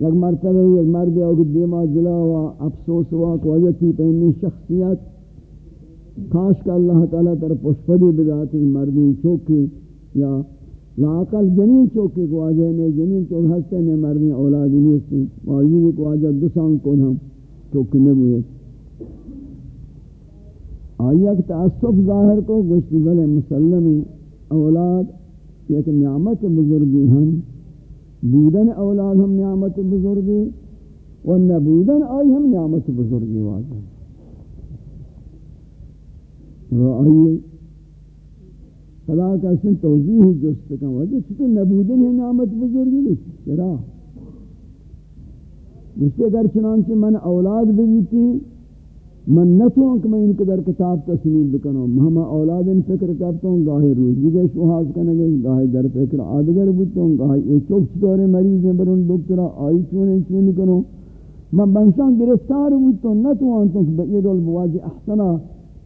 یک مرتبہ یک مرد اوک دیما جلا و افسوس ہوا کہ وجہ پہنی شخصیت کاش کا اللہ تعالیٰ تر پشپدی بداتی مردی چوکی یا لاقل جنین چوکی کو آجے نے، جنین چوک ہستے نے مرنی اولادی نہیں سی موجودی کو آجا دسان کو ہم چوکی نبوئے آیا کہ تعصف ظاہر کو گوشتی بلے مسلم اولاد ایک نعمت بزرگی ہم۔ بودن اولاد ہم نعمت بزرگی و نبودن آئی ہم نعمت بزرگی واضح آئیے فلا کا سن توضیح جست کا وجہ تو نبودن ہے نعمت بزرگی بس چرا؟ مجھتے اگر چنانچہ من اولاد بگیتی من نتوں کہ میں ان کے کتاب تصمیم بکنوں ہما اولاد ان فکر کرتا ہوں گاہی روز بھی شوحاز کرنے گئے گاہی در فکر آدگر بودتا ہوں گاہی ایک چوک چطور مریض ہیں برون دکترہ آئی چونے چونے کنوں من بنشان گرفتار بودتا ہوں نتوں کہ بئی رول احسنہ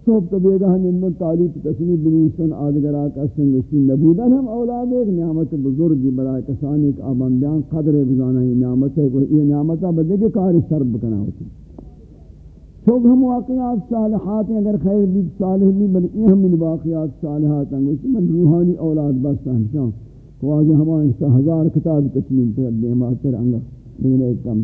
صوب تو بیگا ہم تعلیف تصنیف بنیسن آدگر آقا سنگوشتی نبودن ہم اولاد ایک نعمت بزرگی برای کسانی کا آبندیان قدر بزانا ہی نعمت ہے یہ نعمتہ بدے کے کاری سرب بکنا ہوتی چوک ہم واقعات صالحات ہیں، اگر خیر بھی صالح بھی بلکہ یہ ہم من واقعات صالحات ہیں۔ گوشتی من روحانی اولاد بس ہمشان تو آج ہمارے ہزار کتاب تصمیم پر دیما تر انگا لیکن ایک کم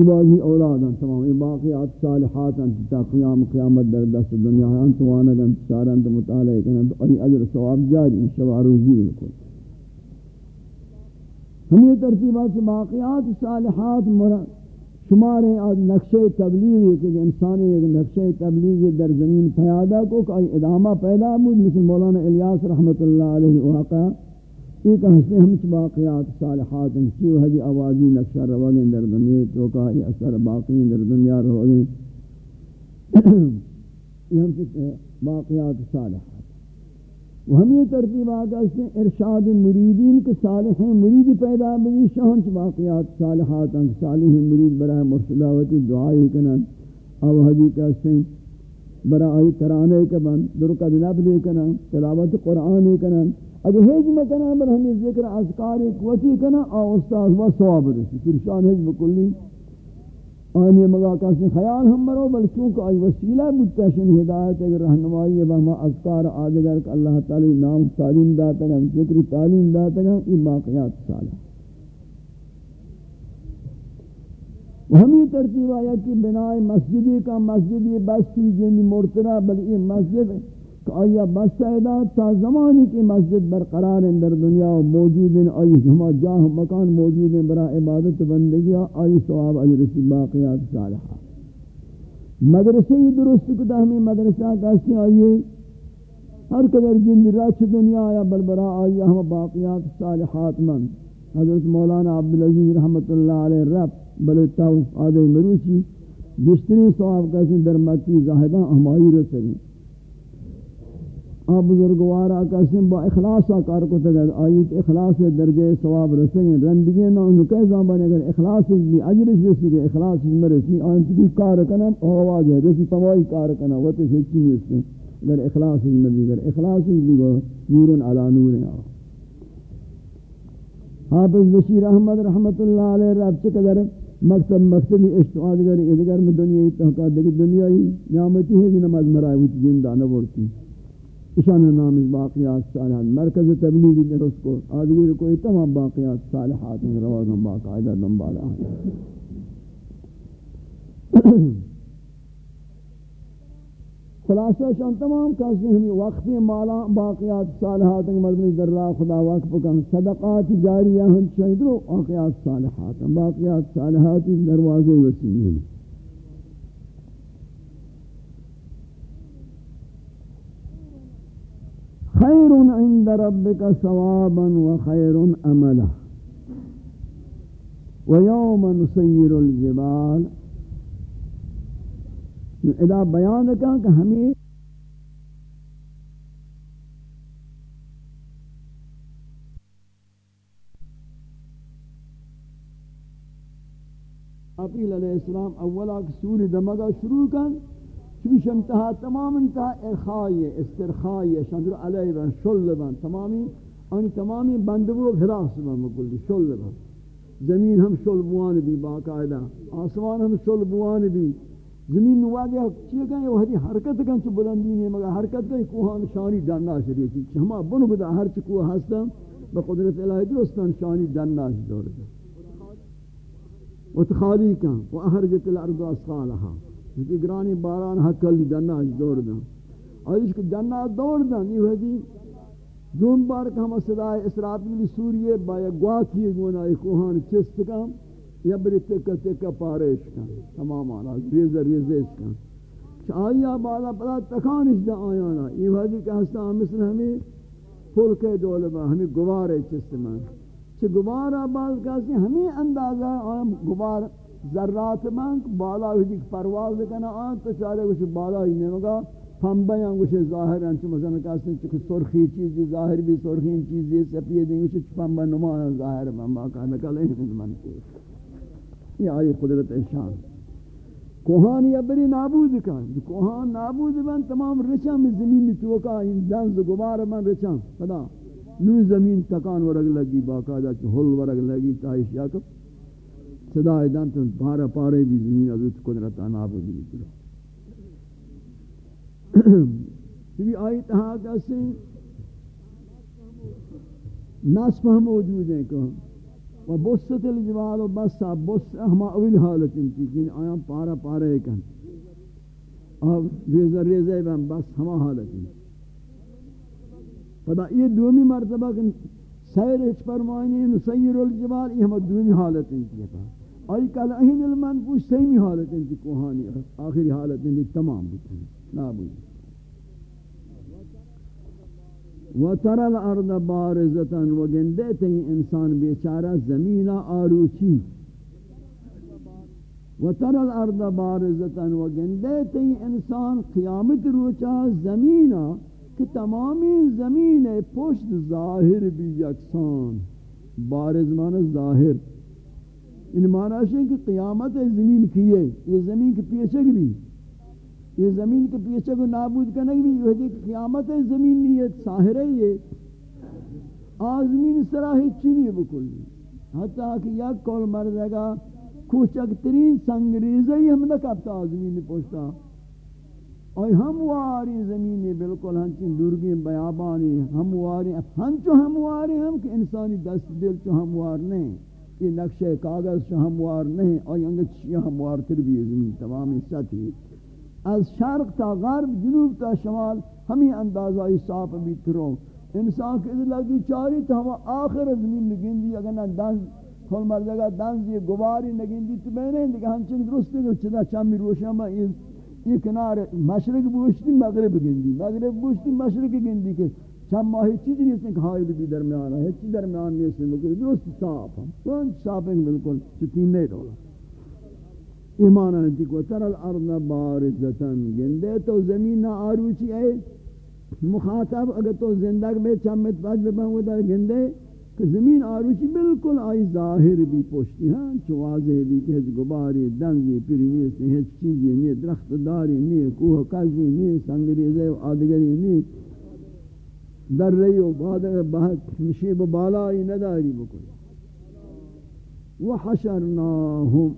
تر ایبازی اولاداں تمام ای باقیات صالحاتاں تا قیام قیامت در دست دنیا ہیں تو آنگاں چاران تو مطالعہ کرنا تو ای عجر ثواب جاری شبہ روزی بالکل ہم یہ ترتیبات سے باقیات صالحات شمار آج نقشہ تبلیغ کہ انسانی ایک نقشہ تبلیغ در زمین پیادہ کو کہ ادامہ پیدا بود، مثل مولانا الیاس رحمت اللہ علیہ واقعہ ایک ہستے ہم چھ باقیات صالحات ہیں، چیو حجی آوازی نقشہ روگیں در دنیا تو کا یہ اثر باقی در دنیا روگیں۔ یہ ہم چھ باقیات صالحات و ہم یہ ترتیب آگا اس نے ارشاد مریدین کے صالح ہیں، مرید پیدا بھی شہن چھ باقیات صالحات ہیں، صالح مرید برای مرشداوتی دعائی کنن۔ او حجی کا اس نے برای ترانے کے بند درکت نب لے کنن، تلاوت قرآن کنن۔ اگر حجم کنا بر ہمیں ذکر اذکار ایک وسیع کنا آ استاد و ثواب رسی. پھر شان حجم کلی آنی مگا کسی خیال ہم مرو، بل چونکہ آئی وسیلہ متشن ہدایت، اگر رہنمائی ہے بہما اذکار آدگر کہ اللہ تعالی نام تعلیم داتا گا ذکر تعلیم داتا گا یہ باقیات سالہ ہمیں ترتیب آیا کہ بنائے مسجدی کا مسجدی بستی جنی مرترہ بل یہ مسجد کہ آیا بسیدہ تا زمانی کی مسجد برقرار ہیں در دنیا و موجود ہیں، آئی ہما جاہ مکان موجود ہیں برا عبادت بندگی، آئی ثواب اجرسی باقیات صالحہ۔ مدرسے ہی درست کتا ہمیں مدرسہ کیسی آئیے۔ ہر قدر جن رچ دنیا آیا بل برا آئی ہم باقیات صالحات من۔ حضرت مولانا عبدالعزیز رحمت اللہ علیہ رب بل تاو آدھے مروچی جشتری ثواب کیسی در مکی زاہدہ ہمائی رسلیں۔ آپ بزرگوارا کسیم با اخلاصا کار کو تگا آئیت اخلاص درجہ ثواب رسیں رندگی نہ انہوں کئی زمان اگر اخلاص بھی عجرش رسی کہ اخلاص مرسی آنچ بھی کار کنم آواز ہے، رسی توائی کار کنم، وہ تو شکی نہیں اگر اخلاص بھی، اگر اخلاص بھی گو نور علا نور آو حافظ بشیر احمد رحمت اللہ علیہ رب چقدر مکتب مکتبی اشتواد گر ادگر میں دنیا ہی تحقیق دیکھ دنیا ہی نعمتی ہے جنہ مزمرہ ہوتی جندہ نبورتی اشان نام باقیات صالحات مرکز تبلیغی درست کو آدھگیر کوئی تمام باقیات صالحات میں روازن باقاعدہ دنبالا ہے خلاصہ شان تمام کسی ہمیں وقتی مالا باقیات صالحات ہیں، مردمی در راہ خدا وقف کن صدقات جاریہ ہن شہدرو باقیات صالحات ہیں، باقیات صالحات دروازے وسیع ہیں۔ خیر عند ربك ثوابا وخير املا. ويوم نسير الجبال. إذا بیان کا کہ ہمیں اپیل علیہ السلام اولا سوری دمگا شروع کن. چوش انتہا تمام انتہا اخائی استرخائی شندر علیہ بن شل بن تمامی، ان تمامی بندبو گھراس بن مکلی، شل بن زمین ہم شل بوان بھی باقاعدہ، آسمان ہم شل بوان بھی. زمین نواجہ چیئے گئے وہ حدی حرکت کن چو بلندی نہیں، مگر حرکت کن کوہان شانی دننا شریع چی ہما بنو بدا ہر چکو ہستا بقدرت الہی درستان شانی دننا دور دا وتخالی کن و احرجت گرانی باران حقل جنہ دور دا اور اس کو جنہ دور دا نہیں ہوئی جی دوم بار کہ ہم صدای اسرافیل سوریے با یا گواتی گونا کوہان چست کا یا بری تکا تکا پارش کا تمام آنا، ریز ریز اس کا آیا بالا پلا تکانش دا آیانا یہ وحدی جی کہ ہستا مثل ہمیں پھول کے دول با ہمیں گوارے چست میں. چھ گوارا باز کہتے ہیں ہمیں اندازہ آیا گوار ذرات من بالا ہوئی پرواز کنا آن تو چارے کچھ بالا ہی نہیں مگا پھمبیاں کچھ ظاہر ہیں مثلا کہتے ہیں کہ سرخی چیزی ظاہر بھی سرخی چیزی سپید ہیں کچھ پھمبا نمان ظاہر پھمبا کہنے کا لیے من یہ آئی قدرت شان کوہان یا بری نابود کن. کوہان نابود من، تمام رچم زمین توکا ان دنز گبار من رچم خدا نو زمین تکان ورگ لگی باقاعدہ ہل ورگ لگی تائش یا کب صدا ایدان تو پارا پارے بھی زمین عزت قدرت آناب بھی کرو۔ بھی آئی تہا ہاں کسی نصف ہم موجود ہیں کہ و بست الجوال و بسا بست ہما اول حالت انتی کہ آیا پارا پارے کن اور ریزہ ریزہ بہن بس ہما حالت انتی فدا یہ دومی مرتبہ کہ سیر اچ فرمائنی نسیر الجبال، یہ ہم دومی حالت انتی ہے آئی کل اہین المن پوش سیمی حالت انتی کوہانی آخری حالت انتی تمام بکن نابود. و تر الارض بارزتا انسان بیچارہ زمین آروچی. و تر الارض بارزتا انسان قیامت روچا زمین کہ تمامی زمین پشت ظاہر بھی یکسان بارز مانا ظاہر یعنی ان معنی ہے کہ قیامت زمین کی ہے یہ زمین کے پیچھے بھی یہ زمین کے پیچھے کو نابود کرنے بھی یہ ہے کہ قیامت زمین نیت ساہر ہے یہ آزمین سراہی چینی بکلی. حتیٰ کہ یک کول مرد گا کوچک ترین سنگریزی ہم نہ کبتا آزمین پوچھتا اور ہمواری زمینی بالکل ہنچین درگی بیابانی. ہمواری ہنچو ہمواری ہم کہ انسانی دست دل چو ہموار نہیں یہ نقشہ کاغذ سے ہموار نہیں اور یہ ہموار تر بھی زمین تمامی سطحی از شرق تا غرب، جنوب تا شمال ہمیں اندازہ صاف بھی ترو انسان کے دل لگی چاری تو ہم آخر زمین نگین دی اگر نہ دنز کھول مر جگہ دنز یہ گواری نگین دی تو میں نہیں دیکھا ہم چنگ درست ہے چدا چامی روشن میں یہ کنار مشرق بوشتی مغرب گندی مغرب بوشتی مشرق گندی کہ چند ماہی چیزی نہیں سنکھ حائل بھی درمیان ہے چیز درمیان نہیں سنکھ مکر درست صاف ہم کون صاف ہیں بلکل چتین نہیں رولا ایمان ہے کہ تر الارض بارزتن گندے تو زمین آروچی ہے مخاطب اگر تو زندگ میں چمت پاس بپن در گندے کہ زمین آروچی بالکل آئی ظاہر بھی پوشتی ہاں چوازے بھی کہ گباری دنگی پری نیستی ہیچ چیزی نہیں درخت داری نہیں کوہ کزی نہیں سنگریزے و آدگری نہیں در رہی و بہت نشیب بالائی نداری بکل وحشرناہم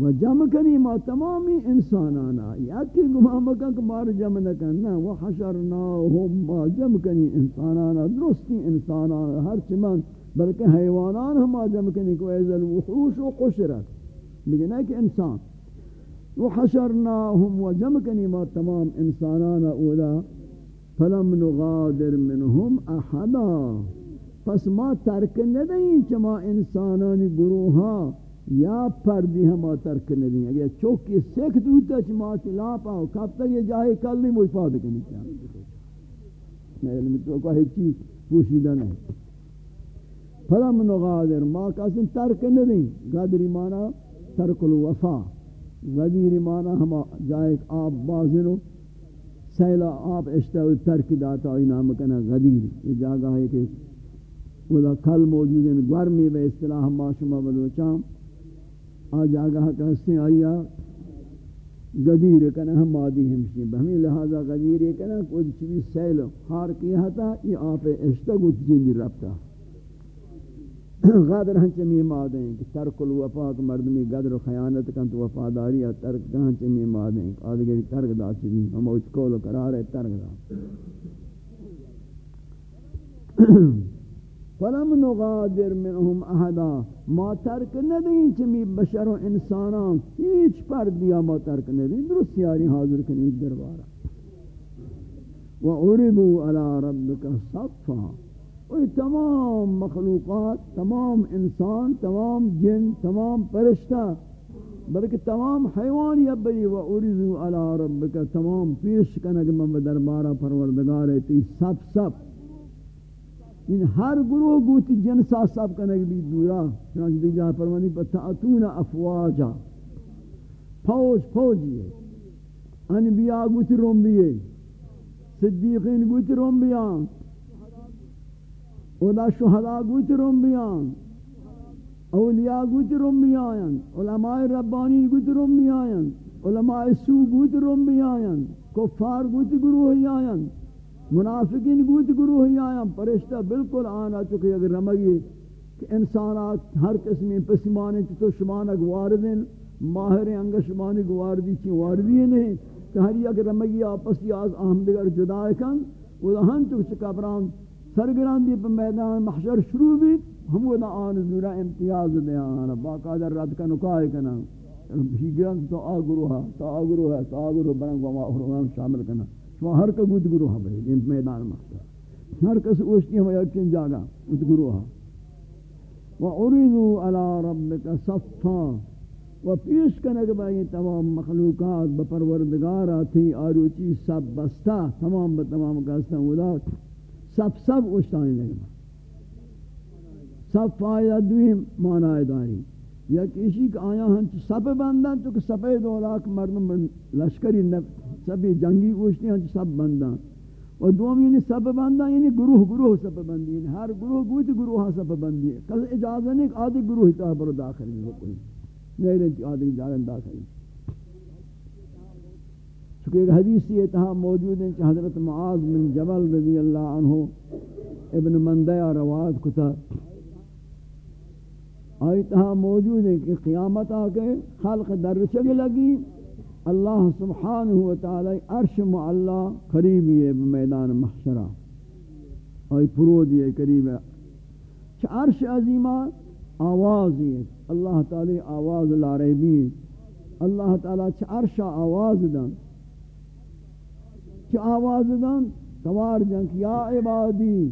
و جمع کنی ما تمامی انسانانا. یکی گمان بکن کہ مار جمع نکن. نا ما جمع کنی انسانانا. درستی انسانانا. ہر چمان بلکہ حیوانان ہم جمع کنی کو ایز الوحوش و قشرت لیکن ہے کہ انسان. و حشرناهم و جمع کنی ما تمام انسانانا. اولا فلم نغادر منهم احدا پس ما ترک ندیں چما انسانانی گروہاں یا پردی ہم ترک نہیں اگر چوکی سکھ دوتا چماتی لا پاو کب تک یہ جاہے کل نہیں مجھ پاو دکنی کیا میں علم تو کوئی چیز پوشیدہ نہیں فلم نغادر، ما کسن ترک نہیں غادری مانا ترک الوفا. غدیر مانا ہم جائے آپ بازنو سیلا آپ اشتاو ترک داتا آئی نام کنا غدیر، یہ جاگہ ہے کہ وہ کل موجود ہیں، گرمی بے اصطلاح ما شما بلوچام آج آگاہ کہستے آیا غدیر کنا ہم آدھی ہمشی بہمی لہذا غدیر کنا کوئی چیز سیل ہار کیا تھا یہ آپ اشتگو جنی ربتا غادر ہن چمی مادیں کہ ترک الوفا کہ مردمی غدر و خیانت کن تو وفاداری ہے ترک ہن چمی مادیں کہ آدھگری ترک دا چیزی ہم اس کول قرار ہے ترک دا۔ فلم نغادر منهم احدا، ما ترک ندیں چمی بشر و انسانان، ہیچ پر دیا ما ترک ندیں۔ درست یاری حاضر کنی دربارا وعرضوا على ربك صفا۔ اور تمام مخلوقات، تمام انسان، تمام جن، تمام پرشتہ بلکہ تمام حیوان یبری وعرضوا على ربك تمام پیش کنگ من دربارا پروردگار تی سب سب ان ہر گروہ گوتی جنسا سب کنگ بھی دورا چنانچہ دیکھ جہاں فرمانی فتعتون افواجا فوج، فوجی ہے۔ انبیاء گوتی رومبیے صدیقین گوتی رومبیان اولا شہداء گوتی رومبیان اولیاء گوتی رومبیان علماء ربانی گوتی رومبیان علماء سو گوتی رومبیان کفار گوتی گروہ آیان منافقین گوت گروہ ہی آیا پرشتہ بالکل آنا چکے اگر رمگی کہ انسانات ہر قسمی پسیمانے تو شمانک واردن ماہر انگا شمانی گواردی چی واردی نہیں، کہ ہر یک رمگی آپسی آز احمدگر جدا کن، وہ ہن چک چکا بران سرگران دی پر میدان محشر شروع بھی ہم وہ دا آن زورا امتیاز دے آنا باقادر رد کا نکائے کنا ہی تو آ گروہ، تا آ گروہ، تا آ گروہ، برنگ وما شامل کنا. شما ہر کا گود گروہ بھئی ان میدان مختار ہر کس اوشتی ہم یکن جاگا گود گروہ. وَعُرِضُوا عَلَى رَبِّكَ صَفًّا. و پیش کنگ بھئی، تمام مخلوقات بپروردگارا تھی، آروچی سب بستا، تمام بتمام کہستا اولا سب سب اوشتانی لگا سب فائدہ دویم معنی داری. یا کسی کہ آیا ہم سب بندن تو کہ سپید اولاک مردم لشکری سبھی جنگی گوشتی ہیں سب بندان اور دوم یعنی سب بندان یعنی گروہ گروہ سب بندی. یعنی ہر گروہ گوشتی گروہ سب بندی. ہے کل اجازہ نہیں کہ آدھی گروہ تا پر داخل ہو کوئی نہیں رہتی آدھی جارن داخل. چونکہ ایک حدیثی اتہا موجود ہے کہ حضرت معاذ بن جبل رضی اللہ عنہ ابن مندیہ روایت کتا آئی تہا موجود ہے کہ قیامت آکے خلق در چگ لگی۔ اللہ سبحانہ و تعالی عرش معلا قریبی ہے میدان محشرہ۔ آئی پرودی ہے قریب ہے۔ چھ عرش عظیمہ آوازی ہے۔ اللہ تعالی آواز لاربی ہے۔ اللہ تعالی چھ عرش آواز دن۔ چھ آواز دن توار جنک یا عبادی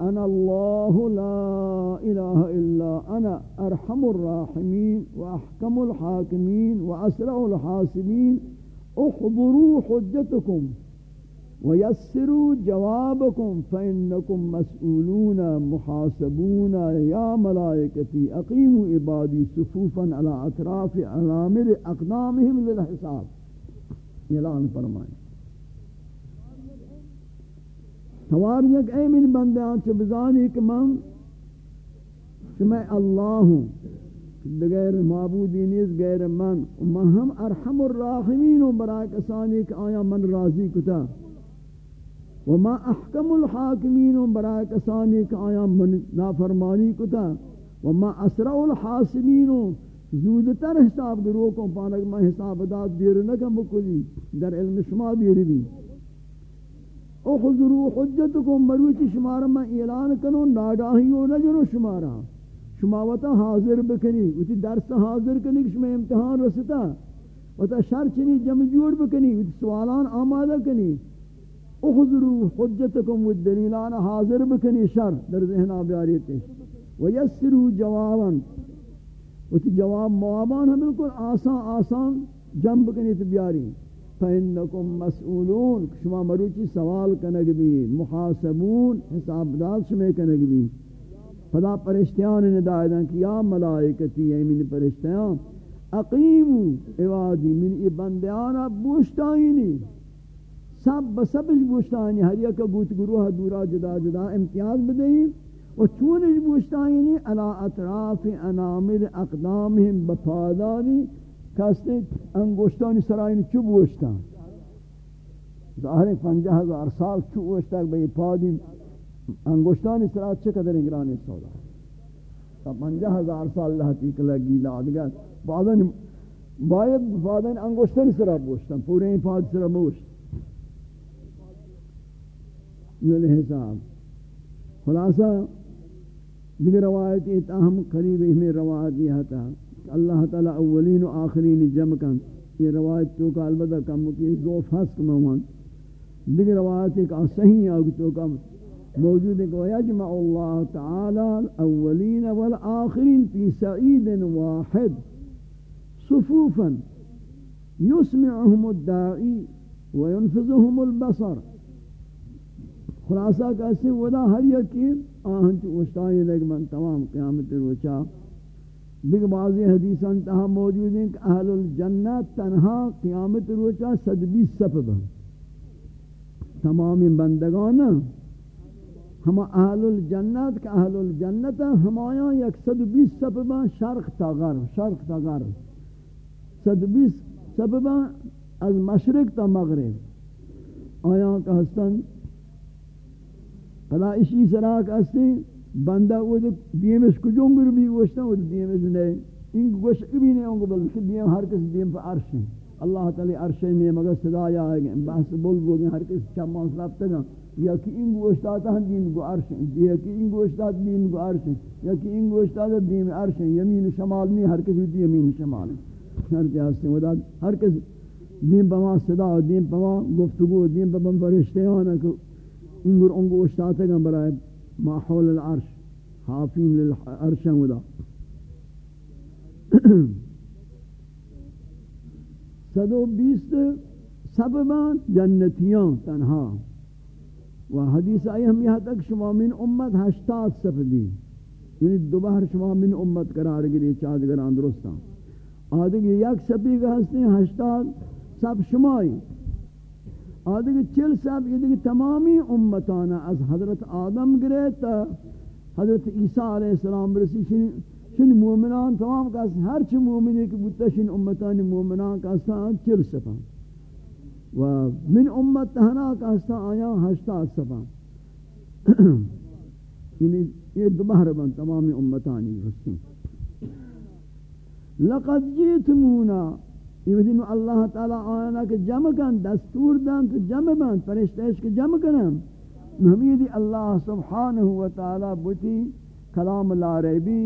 انا اللہ لا الہ الا انا ارحم الراحمین واحکم الحاکمین واسرع الحاسبین اخبروا حجتکم ويسروا جوابكم فإنكم مسؤولون محاسبون يا ملائكتي أقيموا عبادي صفوفا على أطراف علامر أقدامهم للحساب يلعن فرمائي توار یک اے من بندیان چھ بزانی کہ من کہ میں اللہ ہوں غیر معبودی نیز غیر من. من ہم ارحم الراحمین برای کسانی کہ آیا من راضی کتا. و وما احکم الحاکمین برای کسانی کہ آیا من نافرمانی کتا. و وما اسرع الحاسمین الحاسبین زودتر حساب گرو کو پانک میں حساب داد دیر نکم بکلی. در علم شما دیر بھی اخذرو حجتکم مروچی شمارا میں اعلان کنو ناڈاہیو نجنو شمارا. شما وتا حاضر بکنی وتی درس حاضر کنی کہ شما امتحان رستا وتا شر چنی جمع جوڑ بکنی وتی سوالان آمادہ کنی. اخذرو حجتکم والدلیلان حاضر بکنی شر در ذہن آبیاریتے ویسرو جوابا. وتی جواب موابان ہم بالکل آسان آسان جمع بکنی تبیاری فَإِنَّكُمْ مَسْئُولُونَ شما مروچی سوال کنگ بھی، محاسبون، حساب داد شما کنگ بھی۔ خدا پرشتیان ندائدن کہ یا ملائکتی ایمین پرشتیان اقیمو عوادی من ای بندیانا بوشتائینی سب بسبش بوشتائینی ہر یک گوت گروہ دورا جدا جدا امتیاز بدہیم و چونش بوشتائینی علا اطراف انامل اقدامهم بپادانی۔ کستے انگوشتانی سرائنی چو بوشتان ظاہر پنجہ ہزار سال چو بوشتاک بھئی پادیم انگوشتان اسرات چه قدر انگران سودا؟ تا پنجہ ہزار سال اللہ تیک لگی لادگر بعدن باید بعدن انگوشتان اسرات بوشتن پورے این پاد سر بوشت یہ حساب۔ خلاصہ، دیگر روایت اتاہم قریب ہمیں روایت یہ تھا اللہ تعالی اولین و آخرین جمع کن. یہ روایت تو کا البتہ کم کی دو فسق موان دیگر روایت ایک صحیح آگے تو کم موجود ہے کہ یجمع اللہ تعالی الاولین والآخرین فی سعید واحد صفوفا يسمعهم الداعی وينفذهم البصر. خلاصہ کیسے ودا ہر یکی آہن چو اشتائی لگ من تمام قیامت روچا دیکھ بعضی حدیثان تہا موجود ہیں کہ اہل الجنہ تنہا قیامت روچا صد بیس سفر تمامی بندگان ہم اہل الجنت کہ اہل الجنت ہمایاں یک سد بیس سببا شرق تا غرب شرق تا غرب سد بیس سببا از مشرق تا مغرب۔ آیاں کہ ہستن پلا اسی سراک ہستی بندہ وہ دیمش کجونگر بھی گوشتا وہ دیمش نہیں ان کو گوش بھی نہیں ہوں گے بلکہ دیم ہر کس دیم پر عرش ہیں۔ اللہ تعالی عرش نے مگر صدا آئے گئے بحث بول بول ہر کس چمان سلابتا گا یا کہ ان گوشتات ہم دین گو عرش ہیں۔ یا کہ ان گوشتات دین گو عرش ہیں۔ یا کہ ان گوشتات دین عرش ہیں۔ یمین شمال نہیں، ہر کسی دی یمین شمال ہے ہر کیا سے ودا، ہر کس دین بما صدا، دین بما گفتگو، دین بما فرشتے ہیں کہ ان گر ان گوشتات ہیں برائے ماحول العرش. حافین للعرش ودا صدو بیست سببان جنتیاں تنہا و حدیث آئی ہم یہاں تک شما من امت ہشتاد صفدی یعنی دوبہر شما من امت قرار گری چادگران درستان. آدھگی یک سبی کا ہستے ہشتاد سب شمائی آدھگی چل سب یہ دیکھ تمامی امتانا از حضرت آدم گرے تا حضرت عیسیٰ علیہ السلام برسی شن, شن مومنان تمام کہتے ہیں ہر چھ مومنی کی بودتا شن امتان مومنان کہتے چل سفان و من امت تہنا کا ہستا آیا ہشتا سبا یعنی یہ دوبہر بن تمام امتانی ہستی لقد جیتمونا یہ دن اللہ تعالی آنا کہ جمع کن، دستور دن تو جمع بن فرشتہ کے جمع کنن حمیدی اللہ سبحانہ و تعالی بوتی کلام لا ریبی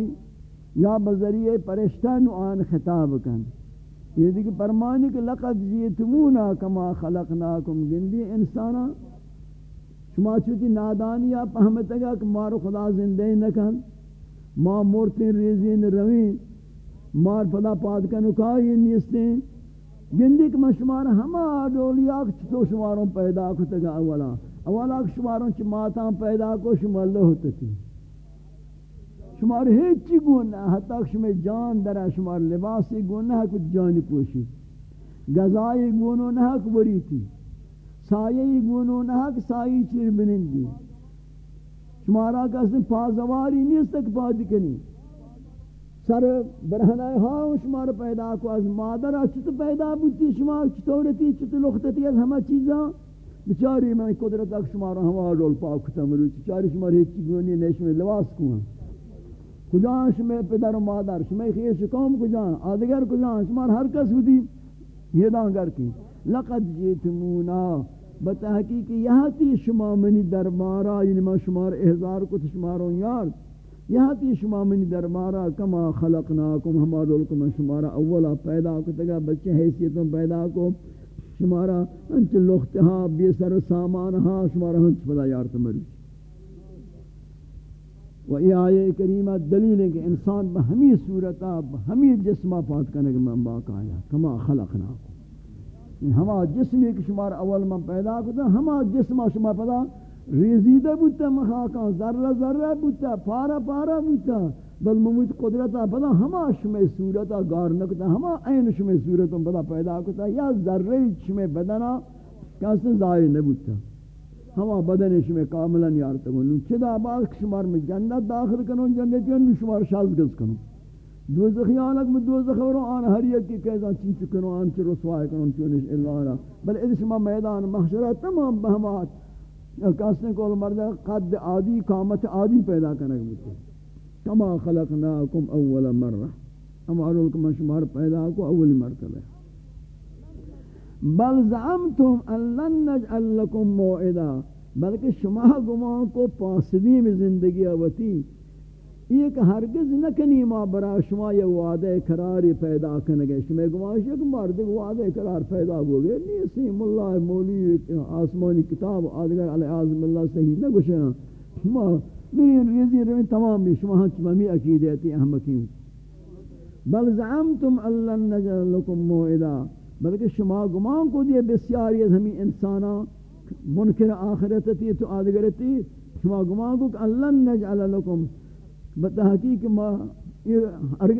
یا بذریعہ فرشتہ نو آن خطاب کن. یہ دیکھ فرمانی کہ لقد جیتمونا کما خلقناکم گندی انسانا. شما چوتی نادانیا پہمتا گا کہ مارو خدا زندہ نکن. ما مورتیں ریزین روین. مار پدا پادکن اکائی نیستیں گندی کہ میں شمارا ہما ڈولیا چھتو شماروں پیدا کتا گا اولا۔ اولا شماروں چھ ماتاں پیدا کو شما اللہ ہوتا تھی شمار ہیچی گونا حتی کہ شما جان درہ شمار لباسی گونا ہے کچھ جانی پوشی۔ گزائی گونو نہ کبری تھی سایه گونو نهک سایه چیر بنندی۔ شمارا کسی پازواری نیست که پادی کنی۔ سر برهنه ها ہاں، شما رو پیدا کو از مادر چطور پیدا بودی شما چطورتی چطور لختتی از همه چیزا بچاری من قدرت اک شما رو ہوا، رول پاک کتم رو چاری شما رو هیچی گونی نیشم لباس کن کجا شما پدر و مادر شما خیش کام کجا، آدگر کجا شما ہر کس بودی۔ یہ دانگر کی، لقد جیتمونا بتحقیق یہاں تی شما منی دربارا یعنی ما شمار احزار کو تشماروں یار۔ یہاں تی شما منی دربارا کما خلقناکم ہمارا لکم شمارا اولا پیدا کو، تگا بچے حیثیتوں پیدا کو، شمارا انچ لخت ہاں بے سر سامان ہاں شمارا ہنچ پدا یار تمری۔ و ای آیے کریمہ دلیل ہے کہ انسان بہمی صورتا بہمی جسمہ پات کرنے کے من باقا آیا کما خلقنا ہما جسم ایک شمار اول من پیدا کرتا ہما جسمہ شما پدا ریزیدہ بودتا مخاکا ذرہ ذرہ بودتا پارا پارا بودتا بل ممید قدرتا پدا ہما شمی صورتا، گار نکتا، ہما این شمی صورتا پدا پیدا کتا۔ یا ذرہ شمی بدنا کسی ظاہر نبوتا۔ ہما بدن شمی کاملا یارتا کنو چدا باق شمار میں جنت داخل کنو، جنت یا شمار شازگز کنو۔ دوزخی آنک میں دوزخ ورو آن ہر یکی کہتا چین چکنو آن چی رسوائی کنو، چونش اللہ بل ادھ شما میدان محشرہ تمام بہمات۔ کسی کول مردہ قد عادی قامت عادی پیدا کرنے بودتا کما خلقناکم اول مرہ۔ ہم عرولکم شمار پیدا کو اول مرتبہ۔ بل زعمتم ان لن نجعل لکم موعدا۔ بلکہ شما گمان کو پاسدی میں زندگی آوتی۔ یہ کہ ہرگز نکنی ما برا شما یہ وعدہ قراری پیدا کنگے، شما گمانش ایک مرد وعدہ قرار پیدا ہو گئے نیسیم اللہ مولی آسمانی کتاب آدھگر علیہ آزم اللہ صحیح نہ گوشنا ہاں۔ ما میری ریزی روی تمام بھی، شما ہاں ہنچ ممی عقیدے تھی احمقی بل زعمتم اللہ نجل لکم موعدا بلکہ شما گمان کو دیئے بسیاری از ہمیں انسانا منکر آخرت تھی تو آدگر تھی شما گمان کو کہ اللہ نجعل لکم موعدہ بتحقیق ما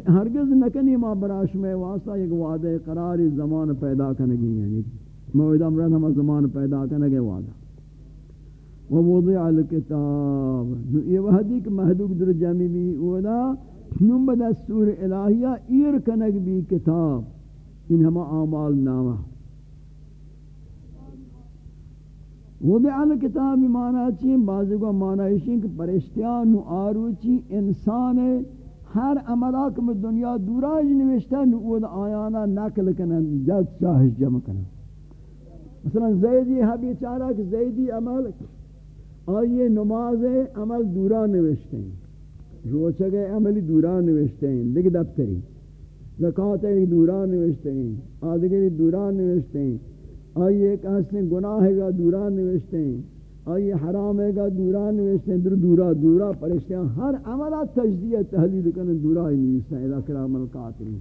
ہرگز نکنی ما براش میں واسطہ ایک وعدہ قرار زمان پیدا کنگی یعنی موعدہ مرد ہم زمان پیدا کنگے وعدہ. ووضع الكتاب یہ وحدی کہ محدوک در جمعی بھی اولا نم بدستور الہیہ ایر کنگ بھی کتاب. ان ہما آمال نامہ وضع الكتاب مانا چین بعضی کو مانا اشین کہ پرشتیان و آروچی انسان ہر عملاک میں دنیا دوراج نوشتا نو آیانا نقل کنن، جد چاہش جمع کنن۔ مثلا زیدی حبی چارا کہ زیدی عمل آئیے نماز عمل دوران نوشتے ہیں۔ روچہ گئے، عملی دوران نوشتے ہیں لکھ دفتری۔ زکاة ایک دوران نوشتے ہیں آدھگری دوران نوشتے ہیں۔ آئیے ایک حسن گناہ گا دوران نوشتے ہیں۔ آئیے حرام ہے گا دوران نوشتے ہیں۔ در دورا دورا پرشتے ہیں ہر عملہ تجدیہ تحلیل کرنے دورا ہی نوشتے ہیں اذا کرام القاتلین۔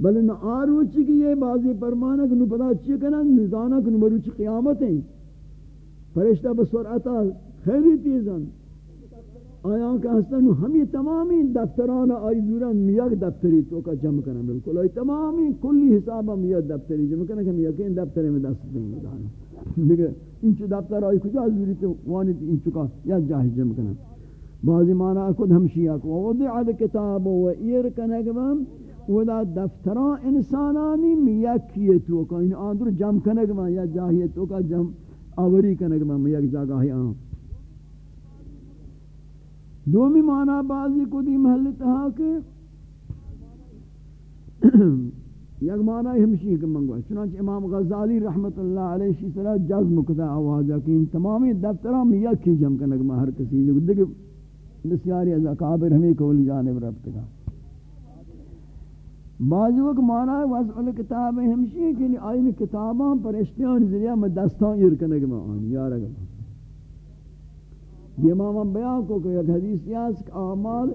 بل نہ آروچی کی یہ بازی پرمانہ کہ نو پتا چیئے کنا نزانہ کہ نو مروچی قیامت ہیں۔ فرشتہ بسرعتا خیلی تیزن آیا کہ ہستن ہمی تمامی دفتران آئی دوران میاک دفتری تو کا جمع کرنا بالکل آئی تمامی کلی حسابہ میاک دفتری جمع کرنا کہ میاکین دفتری میں دست دیں گے دانا۔ دیکھیں انچ دفتر آئی کجا دوری تو وانی انچ کا یا جاہی جمع کرنا بعضی معنی خود ہمشیہ کو وضع الکتاب و ایر کنگم ودا دفتران انسانانی میاکی تو کا ان آندر جمع کنگم یا جاہی تو کا جمع، آوری کنگ میں یک جگہ ہی آن۔ دومی معنی بازی کو دی محل تہا کہ یک معنی ہمشی کہ منگوا چنانچہ امام غزالی رحمت اللہ علیہ شی طرح جزم کتا آوازا کہ ان تمامی دفتران میں یکی جم کنگ میں ہر کسی دیکھ بسیاری از اکابر ہمیں کولی جانب ربط کا۔ بعض وقت مانا ہے وضع الکتاب ہمشی ہے کہ یعنی آئین کتاباں پرشتیان ذریعہ میں دستان ارکنگ میں آنی یا یہ امام بیان کو کہ ایک حدیث یاس کہ اعمال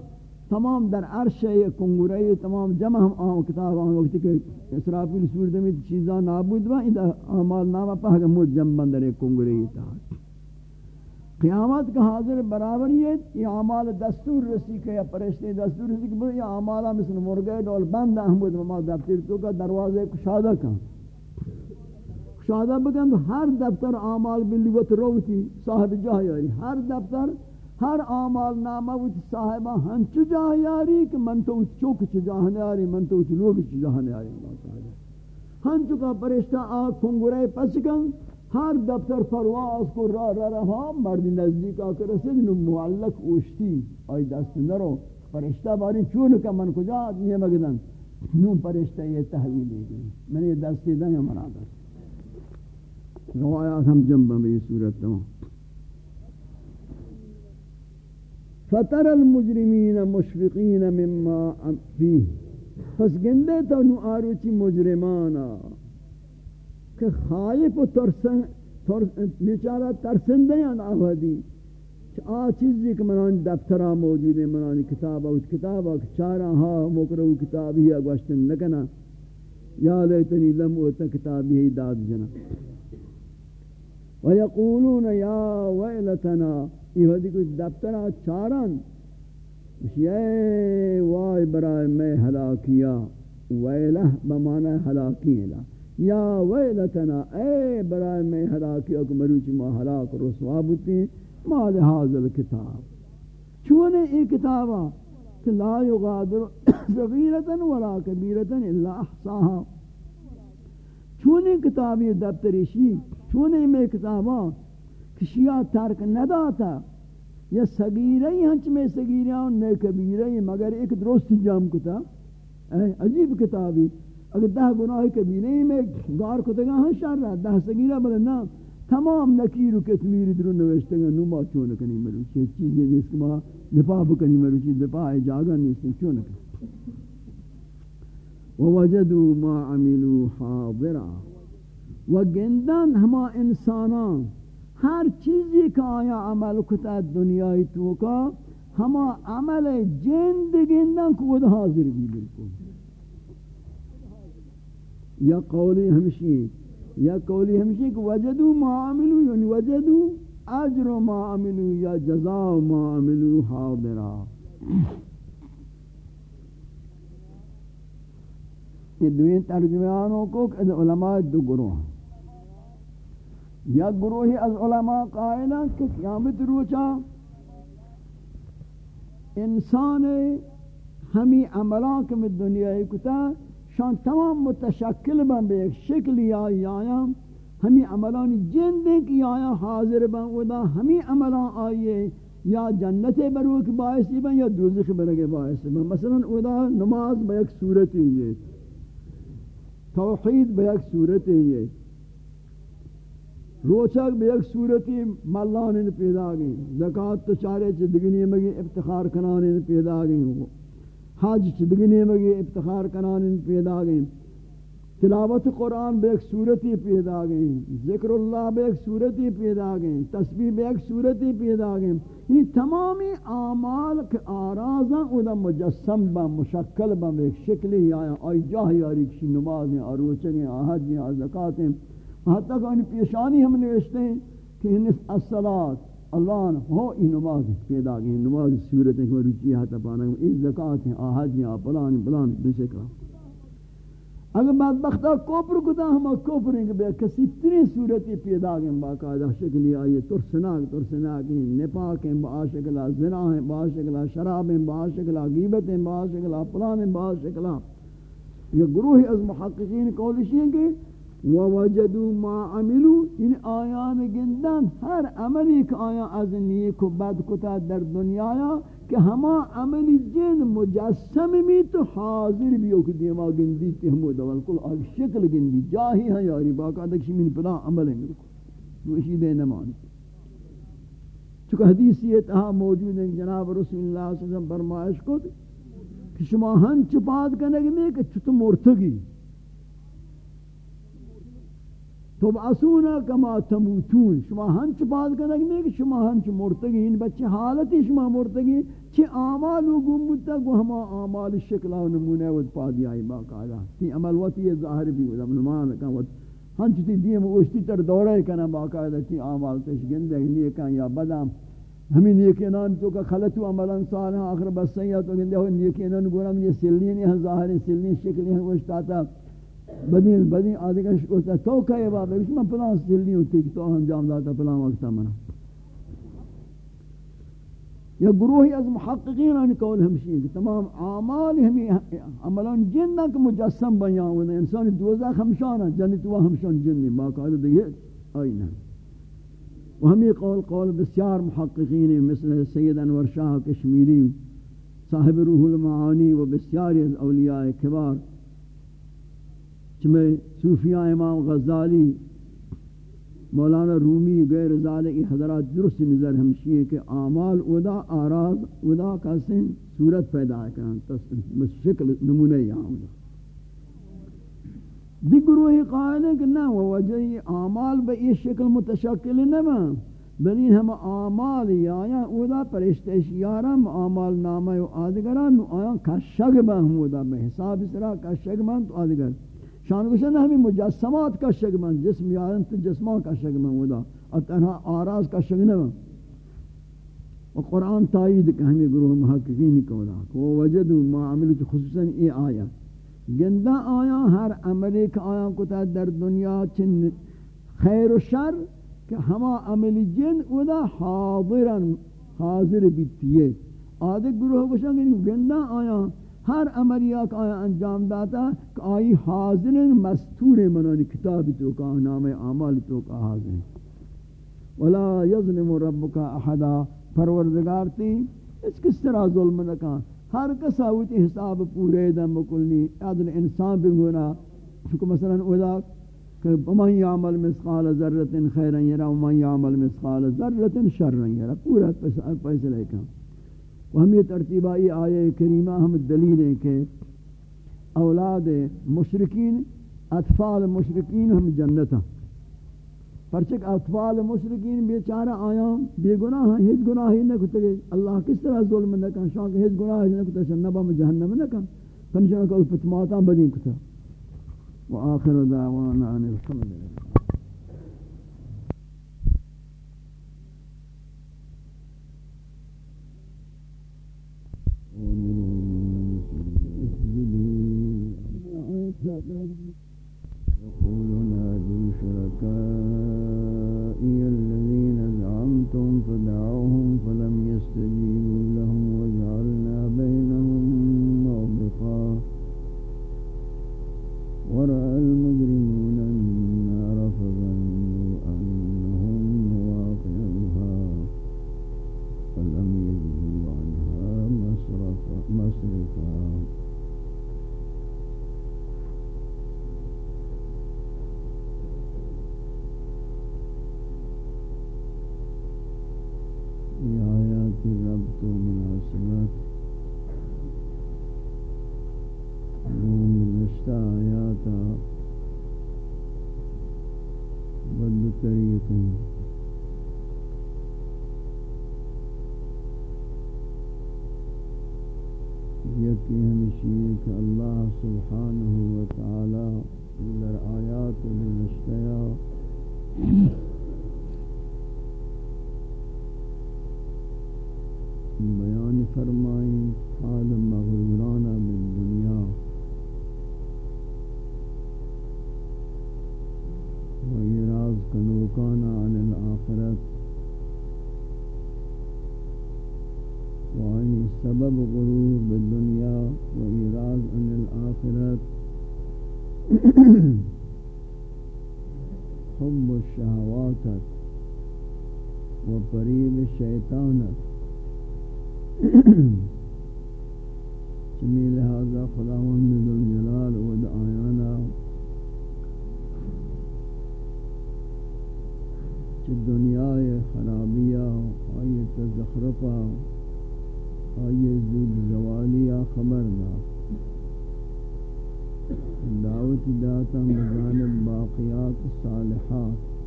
تمام در عرش یہ کنگورے تمام جمع ہم آم کتاب آن وقت کہ اسرافیل صورت میں چیزاں نابود با اعمال نامہ پاک مجھ جمع بندر ایک کنگورے تحت قیامت کا حاضر برابر یہ یہ اعمال دستور رسی کہ یا پرشتے دستور رسی کہ یہ اعمالا مثل مرگے ڈول بند احمد مما دفتر تو کا دروازے کشادہ کا شادہ بگن ہر دفتر آمال بلیوت روتی صاحب جاہ یاری ہر دفتر ہر آمال نامہ وچ صاحبہ ہنچ جاہ یاری کہ من تو چوک چ جاہنے آری من تو لوگ چ جاہنے آری اللہ تعالی ہنچ کا پرشتہ آگ کھنگرے پسکن ہر دفتر پرواز کو را را رہا مرد نزدیک آکر رسید نو معلق اوشتی آئی دست نرو پرشتہ باری چون کا من کجا یہ مگدن نو پرشتہ یہ تحویل دے گئی میں نے یہ دستی دیں یا منا دست روایات ہم جنبہ میں صورت دوں فتر المجرمین مشفقین مما فیہ پس گندے تو نو آروچی مجرمانا۔ کہ خائف و ترسن بیچارہ ترسندے ہیں آوہدی آ چیزی کہ منان دفترہ موجود ہے منان کتاب او کتاب او چارہ ہا مکرو کتاب ہی اگوشتن نکنا۔ یا لیتنی لم اوتا کتاب ہی داد جنا۔ ویقولون یا ویلتنا یہ ہوتی کچھ دفترہ چارن اے وای برائے میں ہلاکیا ویلہ بمعنی ہلاکی ہے یا ویلتنا، اے برائے میں ہلاکیا کہ مروچ ما ہلاک رسوا بوتی ما لحاظ الكتاب چونے ای کتابا؟ کہ لا یغادر صغیرتا ولا کبیرتا الا احصاها چونے کتابی دفتری شی چونے میں کتابا کشیا ترک نداتا، یا سگیرہی ہنچ میں سگیرہ نے کبیرہی مگر ایک درست جام کتا عجیب کتابی، اگر دہ گناہ کبیرہی میں گار کتگا ہاں شر رہا دہ سگیرہ بلنا تمام نکیر و کتمیر درو نوشتے گا نو ما چون کنی مرو، چیز چیزیں جس کے ما دفاع بکنی مرو، چیز دفاع جاگا نہیں چون کنی. ووجدوا ما عملوا حاضرا. وگندن ہما انسانان، ہر چیزی کا آیا عمل کتا دنیای تو کا، ہما عمل جند گندن کو وہ حاضر بھی بالکل۔ یا قولی ہمشی، یا قولی ہمشی کہ وجدو ما عملو یعنی وجدو اجر ما عملو یا جزا ما عملو حاضرا۔ یہ دوین ترجمانوں کو علماء دو گروہ یا گروہی از علماء قائلہ کہ قیامت روچا انسان ہمی عملان کے میں دنیا کتا شان تمام متشکل بن بے ایک شکلی آئی آیا۔ ہمی عملان جندے کی آیا، حاضر بن ودا ہمی عملان آئیے۔ یا جنت برو کے باعث بن یا دوزخ برو کے باعث بن۔ مثلا ودا نماز بے ایک صورت یہ توحید بے ایک صورت یہ روچک بے ایک صورتی ملان ان پیدا گئی زکاة تو چارے چدگنی مگی افتخار کنان ان پیدا گئی حج چدگنی مگی افتخار کنان ان پیدا گئی تلاوت قرآن بے ایک صورتی پیدا گئی ذکر اللہ بے ایک صورتی پیدا گئی تسبیح بے ایک صورتی پیدا گئی یعنی تمامی اعمال کے آرازاں اولا مجسم با مشکل با بے ایک شکلی آیا آئی جاہ یاری کشی نمازیں آروچنیں آہدیں آزکاتیں آر ہاں حتی کہ ان پیشانی ہم نوشتے ہیں کہ انس الصلاة، اللہ ہو ای نماز پیدا گئی نماز صورت ہے کہ رچی حتی پانا گئی اس زکاة ہیں آہاج ہیں پلان پلان بسکا اگر بدبختہ کوپر کتا ہم کوپر ہیں کہ بے کسی تری صورتی پیدا گئی باقاعدہ شکلی آئیے ترسناک ترسناک ہیں، نپاک ہیں باشکلہ زنا ہیں باشکلہ شراب ہیں باشکلہ غیبت ہیں باشکلہ پلان ہیں باشکلہ یہ گروہ از محققین قولشی ہیں کہ ووجدوا ما عملوا ان آیان گندن ہر عملی کہ آیا از نیک و بد کتا در دنیا کہ ہما عملی جن مجسم می تو حاضر بھی ہو دیما گندی تی ہمو دول کل آگ شکل گندی جاہی ہیں یاری باقا دکشی من پلا عمل ہے میرے کو تو اسی دے نمانی چکہ حدیثی اتہا موجود ہے جناب رسول اللہ صلی اللہ علیہ وسلم فرمائش کو کہ شما ہن چپاد کنگ میں کہ چھتو مرتگی. تبعثونا کما تموتون. شما ہنچ بات کنگ میں کہ شما ہنچ مرتگی. ان بچے حالتی شما مرتگی. چھ آمال و گمبتا گو ہما آمال شکلہ و نمونہ ود پا دیائی باقاعدہ تی عمل وطی ظاہر بھی ود نمان کن ود ہنچ تی دیم اوشتی تر دورے کنا باقاعدہ تی آمال تش گندے نیکان یا بدام ہمیں نیکینان تو کا خلطو عملان صالح آخر بس سیئت و گندے ہو نیکینان گورم یہ سلین ہیں ظاہر سلین شکلی ہیں وشتاتا بدین بدین آدھگا شکوتا تو کہے بابا اس میں پلان سل نہیں ہوتی کہ تو انجام داتا پلان وقتا منا یا گروہی از محققین ان قول ہمشی کہ تمام اعمال ہمیں عملان جنہ کے مجسم بیان انسان دوزخ ہمشانہ جنت و ہمشان جنی باقاعدہ دیئے آئینہ و ہم یہ قول قول بسیار محققین مثل سید انور شاہ کشمیری، صاحب روح المعانی و بسیار از اولیاء کبار۔ چمیں صوفیاء امام غزالی، مولانا رومی غیر ذالک حضرات درست نظر ہمشی ہے کہ اعمال ادا، آراز ادا کا سن صورت پیدا کرنا شکل نمونہ یہاں ادا دی گروہ قائل ہے کہ نہ، وہ وجہ اعمال بے یہ شکل متشکل نہ بلین ہم اعمال یا یا اودا پرشتش یارم، اعمال نامہ و آدگران، آیا کشگ با ہم اودا بے حساب سرا کشگ من تو آدگر۔ شان گوشن ہمیں مجسمات کشگ من، جسم یارم تو جسمان کشگ من اودا اور تنہا آراز کشگ نہ و قرآن تائید کہ ہمیں گروہ محققین کو دا وہ وجدوا ما عملت خصوصا ای آیات گندہ آیا، ہر عملی کا آیا کتا در دنیا چن خیر و شر، کہ ہما عملی جن ادا حاضرن، حاضر بیتیے۔ آدھے گروہ بشن گئی گندہ آیا ہر عملی کا انجام داتا کہ آئی حاضرن مستور منانی کتابی تو کا نام عمال تو کا حاضر ولا یظلم ربک احدا پروردگار تی اس کس طرح ظلم نکان ہر کساوتی حساب پورے دم بکلنی عدل انسان بگونا شکو مثلا اولا کہ من یعمل مسقال ذرت خیرا یرا ومن یعمل مسقال ذرت شرا یرا پورا پیسے لے کر و ہم یہ ترتیبہ یہ آیے کریمہ ہم دلیل ہیں کہ اولاد مشرکین، اطفال مشرکین ہم جنت ہیں پرچک اطفال مشرکین بیچارہ آیا بے گناہ ہیں، ہیچ گناہ ہی نہ کتے اللہ کس طرح ظلم نہ کن شاہ کہ ہیچ گناہ ہی نہ کتے شنبہ میں جہنم نہ کن۔ پنشان کو فتماتا بدین کتا۔ وآخر دعوانا عن الحمد لله يقول نادوا شركائي الذين زعمتم فدعوهم فلم يستجيبوا. مناسبت نشتہ آیاتا بد طریقیں یکی ہمشی ہے کہ اللہ سبحانہ وتعالی در آیات نشتہ فرمائیں حال مغرورانا من دنیا. و یراز کنوکانا عن الاخرت. وعن سبب غرور بالدنيا وإيراز عن الاخرت. حب الشهوات وقريب الشيطانات چمی لہذا خداوند ذل جلال و آیانا چی دنیا خرابیہ آئی تزخرفہ آئی زود زوالیہ خبر دا. دعوت داتا بجانب باقیات صالحات.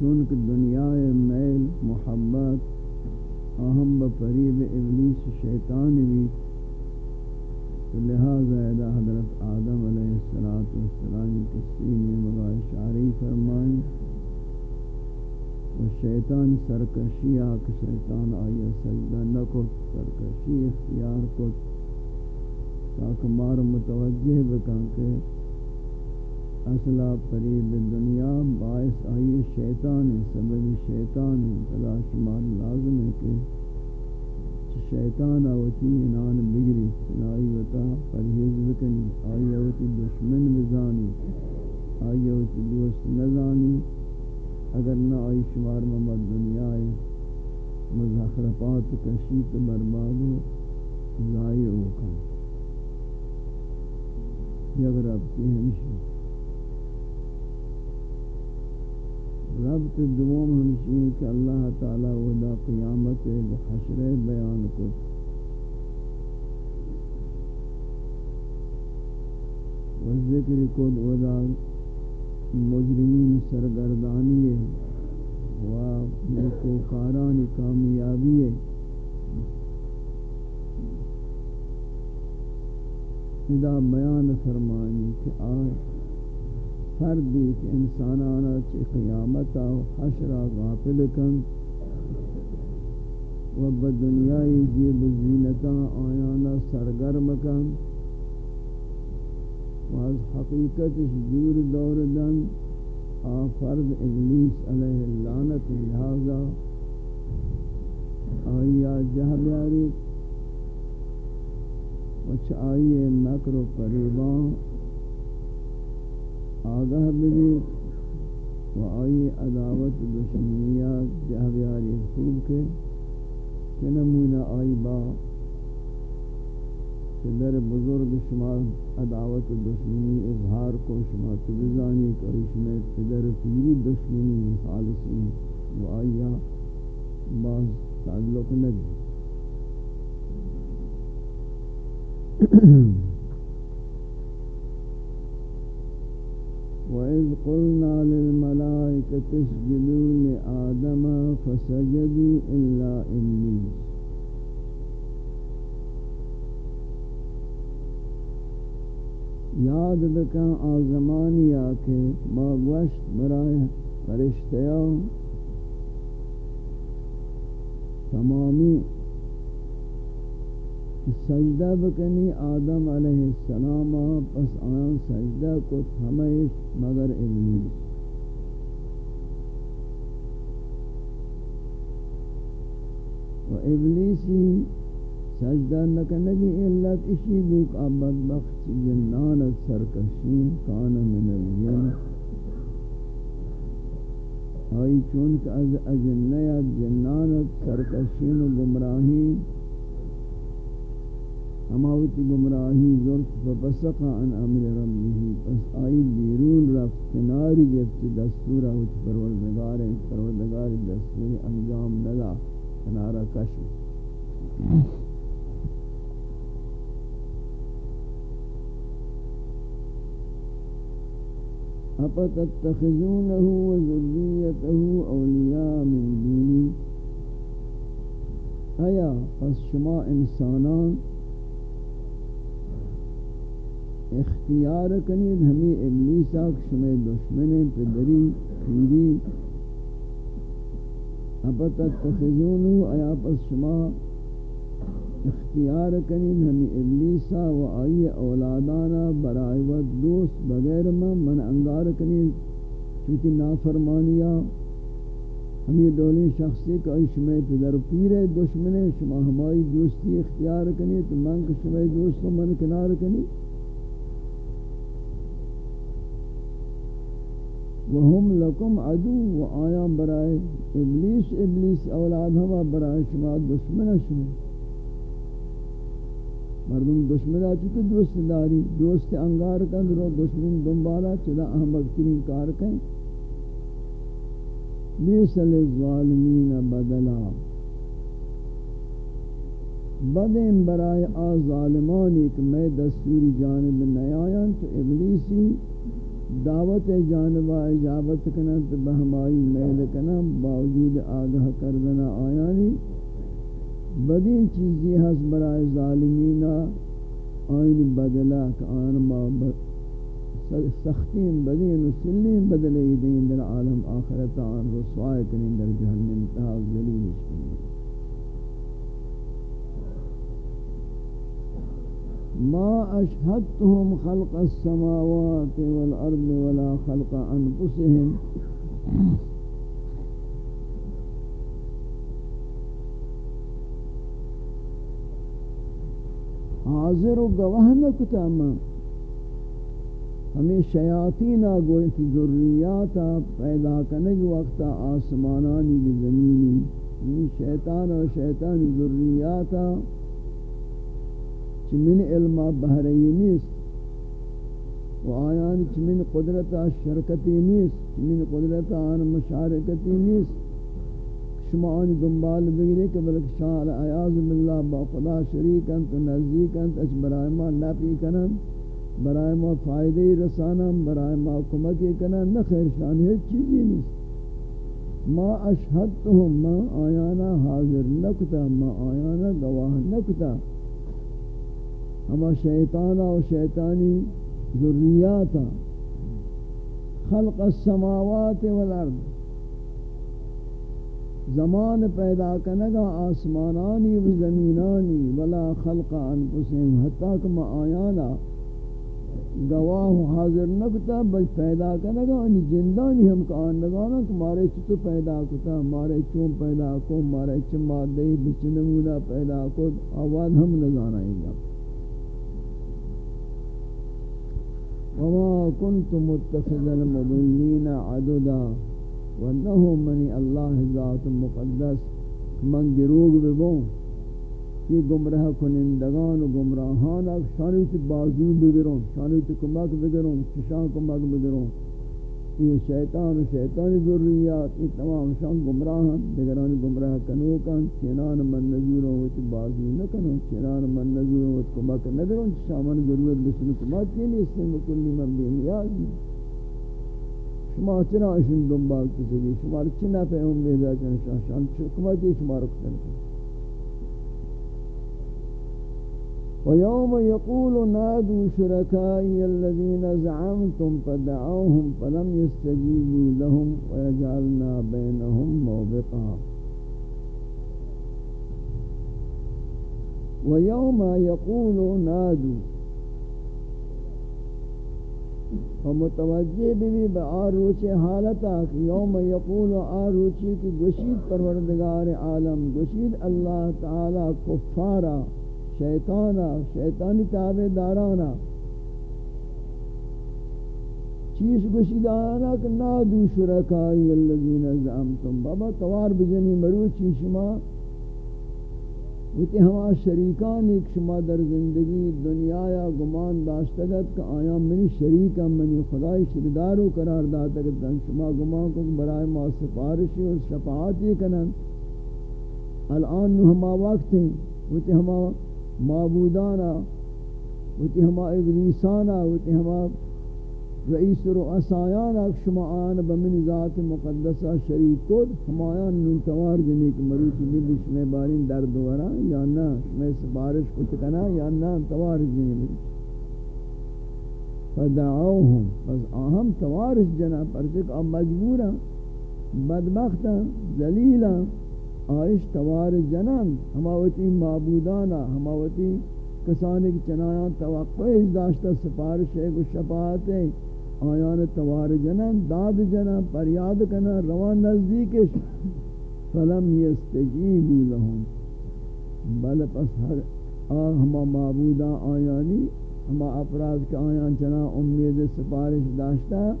چونکہ دنیا میل، محبت، اہم بریب ابلیس شیطان بھی، تو لہذا ادا حضرت آدم علیہ السلام کی سینے مغا شعری فرمائیں و شیطان سرکشی آکھ شیطان آیا سجدہ نکت سرکشی اختیار کت تاکہ مار متوجہ بکن کہ اصلا پریب دنیا باعث آئی شیطان سبب شیطان بلا شمار لازم ہے کہ شیطان آوتی انان بگری سنائی وطا پرہیز بکنی، آئی آوتی دشمن بزانی، آئی آوتی دوست نزانی، اگر نہ آئی شمار محمد دنیا ہے مزاخرفات کشیت برباد و ضائع ہو کن یک رب کی ربط دوم ہمشی کہ اللہ تعالی ودا قیامت بحشر بیان کو والذکر کو ودا مجرمین سرگردانی ہے۔ و نیکوکاران کامیابی ہے۔ ادا بیان فرمانی کہ آئے فردی کہ انسانانا چی قیامتا و حشرا غافل کن و بدنیای جیب زینتا آیانا سرگرم کن و از حقیقتش دور دور دن آ فرد ابلیس علیہ اللعنت لہذا آیا جہ بیاری وچ آئیے مکر و قریبان آگاہ بھی و آئی عداوت دشمنیات جہبیاری خوب کے کہ نمونہ آئی با کہ در بزرگ شما عداوت دشمنی اظہار کو شما تبزانی کہ شما در پیری دشمنی خالصی و آئی بعض تعلق نگی وإذ قلنا للملائكة اسجدوا لآدم فسجدوا إلا إبليس یاد بکن آزمانی آکے ما گوشت برای فرشتیاں تمامی سجدہ بکنی آدم علیہ السلام پس آن سجدہ کو ہمیش مگر ابلیس۔ و ابلیسی سجدہ نکنگی اللہ اسی بوک آباد بخش جنان سرکشین کان من الجن۔ آئی چونکہ از اجنیت جنانت سرکشین و گمراہین ہماوتی گمراہی ذرف فبسقا عن أمر ربه پس آئی بیرون رفت کناری گفت دستورا وچ پروردگار پروردگار دستور انجام ندا کنارا کشو اپتتخذونه وذريته اولیاء من دونی؟ آیا پس شما انسانان اختیار کنید ہمیں ابلیسا شمع دشمن پدری پیری اپتا تخزونو آیا پس شما اختیار کنید ہمیں ابلیسا و آئی اولادانا برائے و دوست بغیر من من انگار کنید. چونکہ نافرمانیا ہمیں دولی شخصی کا شمع پدر پیر دشمن شما ہمائی دوستی اختیار کنید. من شمع دوست کو من کنار کنید. وهم لكم عدو و آیا برائے ابلیس ابلیس اولاد ہوا برائے شما دشمن شما. مردم دشمن آتی تو دوست داری؟ دوست انگار کن، رو دشمن دنبالا چلا احمد کرین کار کن؟ بیس للظالمین بدلا. بدیں برائے آ ظالمانی کہ میں دستوری جانب نیایان، تو ابلیسی دعوت جانب اجابت کنن تو بہمائی میل کنن باوجود آگاہ کردنا آیانی بدین چیزی ہس برائے ظالمین آئین بدلا کہ آن ما سختین بدین و سلین بدلے دین در عالم آخرت آن رسوائے کنین در جہنم تاو ذلیلش کنین. ما أشهدتهم خلق السماوات والأرض ولا خلق أنفسهم. حاضر و گواہ نہ کتا ماں ہمیں شیاطین گوئی ذریاتا پیدا کرنے کے وقت آسمانانی زمینی. ہمیں شیطان و شیطان ذریاتا چمن علم بہرئی نیست. و آیان چمن قدرت شرکتی نیست. چمن قدرت آن مشارکتی نیست. شما آنی دنبال بگیرے کہ بلک شاہ عیاض باللہ با خدا شریکن تو نزدیکن تو اچھ برای ما نفی کنن برای ما فائدہ رسانم برای ما کمکی کنن نخیر شان ہے چیزی نیست. ما اشہدتهم ما آیانا حاضر نکتا ما آیانا گواہ نکتا ہما شیطانا و شیطانی ذریاتا خلق السماوات والارض۔ زمان پیدا کنگا آسمانانی و زمینانی، ولا خلق انفسهم۔ حتی کما آیانا گواہ حاضر نکتا بل پیدا کنگا انی جندانی ہم کا آندگانا کہ مارے چھتو پیدا کتا، مارے چون پیدا کو مارے چما دے بچنمونا پیدا کو آواز ہم نگانا ہی گا۔ وما كنت متخذ المضلين عددا وانه منی اللہ ذات مقدس. من گروگ ببون یہ گمراہ کنندگان و گمراہان اک شانی تی بازو بگرون شانی تی کمک بگرون چشان کمک بگرون. یہ شیطان و شیطان ذریات، یہ تمام شان گمراہان بگران گمراہ کنوکان چنان من نزوروں وچ بازو نکنو، چنان من نزوروں وچ کمک نگرون چشان من ضرورت بسن کمک کینی اس میں مکلی من بے نیاز شما چرا اشن دنبال کسی گی؟ شما چی نفع امید جن شان شان حکومتی شما رکھتے ہیں ويوم يقول نادوا شركائي الذين زعمتم فدعوهم فلم يستجيبوا لهم ويجعلنا بينهم موبقا. ويوم يقول نادوا. و متوجہ بھی بے آروچ حالتا کہ یوم یقول آروچی کی گشید پروردگار عالم گشید اللہ تعالی کفارا. شیطانا، شیطانی تابع دارانا چیز گشید آنا کہ نادو شرکائی اللذین زعمتم۔ بابا توار بجنی مروچی شما؟ وتی ہما شریکان ایک شما در زندگی دنیا یا گمان داشتگت کہ آیا منی شریکا منی خدای شردارو قرار داتگت شما گمان کو برای ما سفارشی و شفاعتی کنن۔ الان نو ہما وقت ہیں۔ وتی ہما وقت معبودانا وتی ہما ابلیسانا وتی ہما رئیس رو اسایان شما آن بمن ذات مقدسہ شریک کود ہمایان ننتوار جنیک مروچی بلی شمی بارین در دورا یا نا شمی سبارش کچھ کنا، یا نا توار جنیک فدعوهم پس آہم توارش جنا پرچک اب مجبورا، بدبختا، ذلیلا آئش توار جنان ہماوتی معبودانا ہماوتی کسانی کی چنایان توقع داشتا، سفارش ہے کو شفاعت ہے آیان توار جنن داد جنن پریاد کنن روان نزدیکش۔ فلم یستجیبو لهم بل پس ہر ہما معبودا آیانی، ہما افراد کے آیان چنا امید سفارش داشتا۔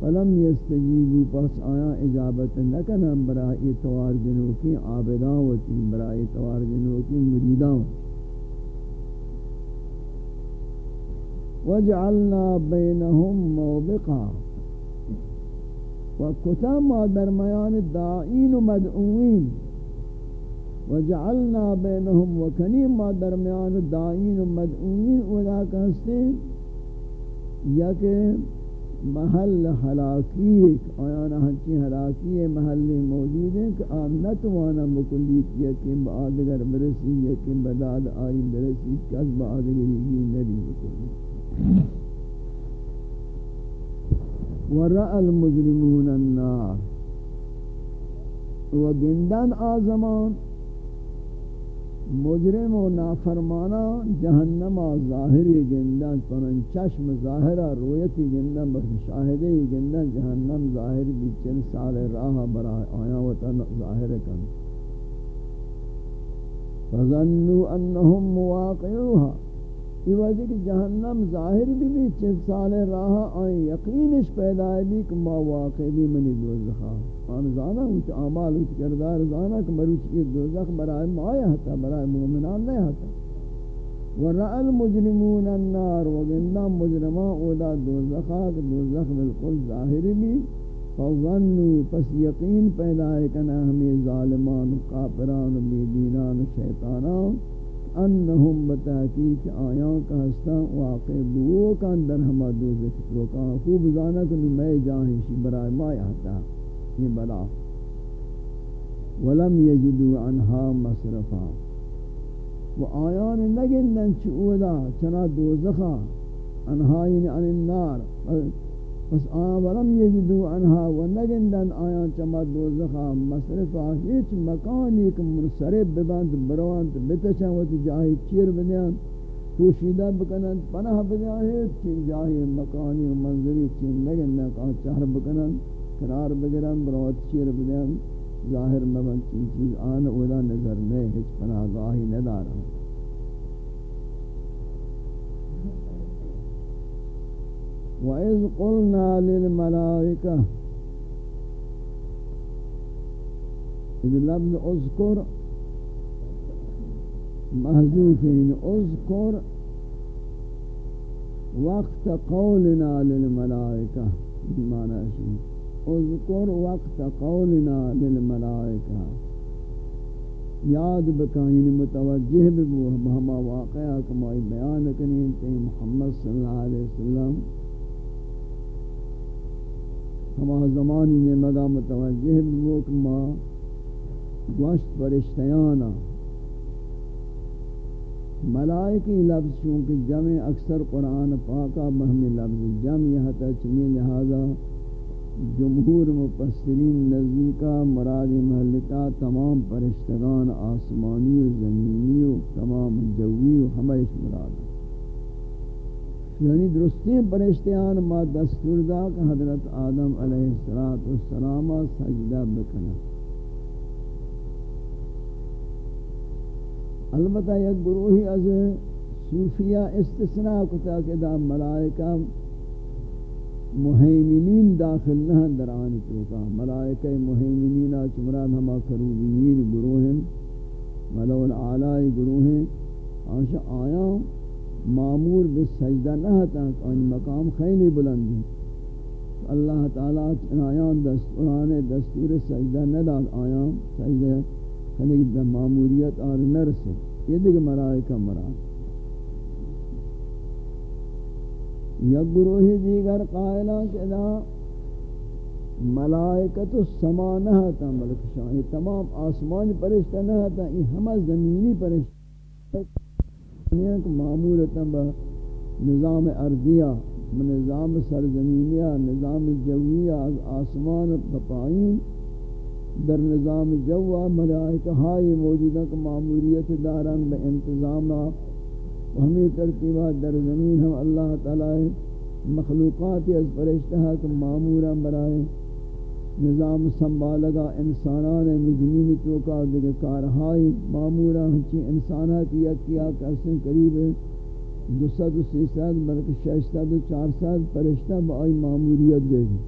فلم یستجیبو پس آیان اجابت نکنن برائی توار جنوکی، عابدان وتی برائی توار جنوکی، مریدان. وجعلنا بينهم موبقا. و وكتما درمیان دائین و مدعوین وجعلنا بينهم وکنیم ما درمیان دائین و مدعوین اولا کہستے یا کہ محل حلاکی آیانا ہنچی حلاکی محل موجود ہیں کہ آم نتوانا مکلی کیا کہ بعدگر برسی یا کہ بداد آئی برسی کس بعدگری گی نبی بکلی ورأى المجرمون النار۔ وگندن آزمان۔ مجرم و نافرمانا جہنم ظاہری گندن پرن چشم ظاہرہ رویتی گندن بس شاہدی گندن جہنم ظاہر بھی چل سال راہ برا آیا وطن ظاہر کن. فظنوا انہم مواقعوها. یہ وجہ کہ جہنم ظاہر بھی بھی چل سال راہ آئیں، یقینش پیدا ہے بھی کہ ما واقع بھی منی دوزخا آن زانا ہوتا عمال ہوتا کردار زانا کہ مروچ یہ دوزخ برائے مایا ہتا، برائے مومنان نہیں ہتا۔ ورعا المجرمون النار وگندہ مجرمان اودا دوزخا کہ دوزخ بالکل ظاہر بھی۔ فظنوا، پس یقین پیدا ہے کہ ہمیں ظالمان قافران بیدینان و شیطانان۔ انہم بتحقیق آیاں کا ہستا واقع بو کا اندر ہما دوزخ رو کا خوب زانا کنو میں جاہیں شی برائے ما یحتا یہ بلا ولم یجدو عنہا مصرفا و آیان نگندن چعودا چنا دوزخا انہا یعنی عن النار پس آیا ولم یجدو عنها و نگندن آیا چما دوزخا. مصرفا هیچ مکانی که مرسرب ببند بروانت بتشن و جاہی چیر بدیان پوشیدہ بکنن پناہ بدیان هیچ چین جاہی مکانی و منظری چین نگندن کہا چہر بکنن قرار بگرن بروانت چیر بدیان ظاہر مبن چین چیز آن اولا نظر نہیں ہیچ پناہ گاہی ندارا وَإِذْ قُلْنَا لِلْمَلَائِكَةِ إذ لفظ اذكر محذوفين اذكر وقت قولنا للملائكة معنى شيء اذكر وقت قولنا للملائكة۔ یاد بکائیں متوجہ بھی ہما واقعہ کمائی بیان کریں محمد صلی اللہ علیہ وسلم ہما زمانی میں مگا متوجہ بوک ما گوشت پرشتیانا ملائکی لفظ چونکہ جمع اکثر قرآن پاکا بہمی لفظ جمع یہاں تا چمی لہذا جمہور مپسرین نزدیکا مرادی محلتا تمام پرشتگان آسمانی و زمینی و تمام جوی و ہمیش مراد۔ یعنی درستی پرشتیان ما دستور دا کہ حضرت آدم علیہ السلام سجدہ بکنا البتہ یک گروہی از صوفیہ استثناء کتا کہ دا ملائکہ محیمنین داخل نہ درانی توکا ملائکہ محیمنین چمران ہما کروبیین گروہن، ملو العالی گروہن۔ آنشا آیاں معمور بسجدہ نہ ہوتا ان مقام خیلی بلند ہے اللہ تعالیٰ آیان دستوران دستور سجدہ نہ داد آیان سجدہ خلق دا معمولیت اور نرس یہ دیکھ مرائکہ مراد یک گروہی دیگر قائلہ کہ دا ملائکت السما نہ ہوتا ملک شاہی تمام آسمان پرشتہ نہ ہوتا یہ ہمہ زمینی پرشتہ یعنی کہ معمولتا نظام ارضیہ نظام سرزمینیہ، نظام جویہ از آسمان بپائین در نظام جوہ ملائکہ ہائی موجودہ کہ معمولیت داران با انتظامہ، ہمیں ترتیبہ در زمین ہم اللہ تعالی مخلوقات از پرشتہ کہ معمورا برائے نظام سنبھالگا انسانان مجمین توکا دیکھ کارہائی معمورا ہنچی انسانات یا کیا کسن قریب دو سات و سی بلکہ شش سات و چار سات پرشتہ بائی معمولیت دے گی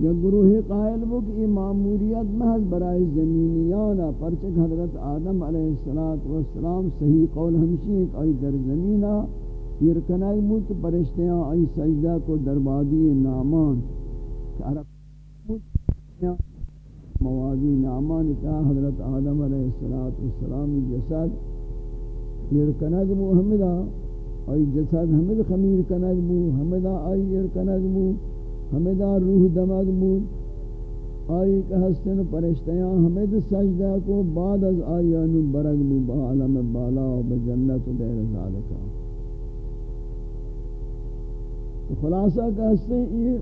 یا گروہ قائل وہ کہ یہ معمولیت محض برائے زمینیانا پرچک حضرت آدم علیہ السلام صحیح قول ہمشی ایک آئی در زمینہ یرکنائی موت پرشتیاں آئی سجدہ کو دربادی نامان عرب موادی نامان تا حضرت آدم علیہ السلام جسد یرکنگ مو حمدہ آئی جسد حمد خمیر کنگ مو حمدہ آئی یرکنگ مو ہمیدہ روح دماغ بود آئی کہ ہستن پرشتیاں ہمیں سجدہ کو بعد از آیان برگ بو با عالم بالا و بجنت و دیر ذالکا۔ خلاصہ کہ ہستن یہ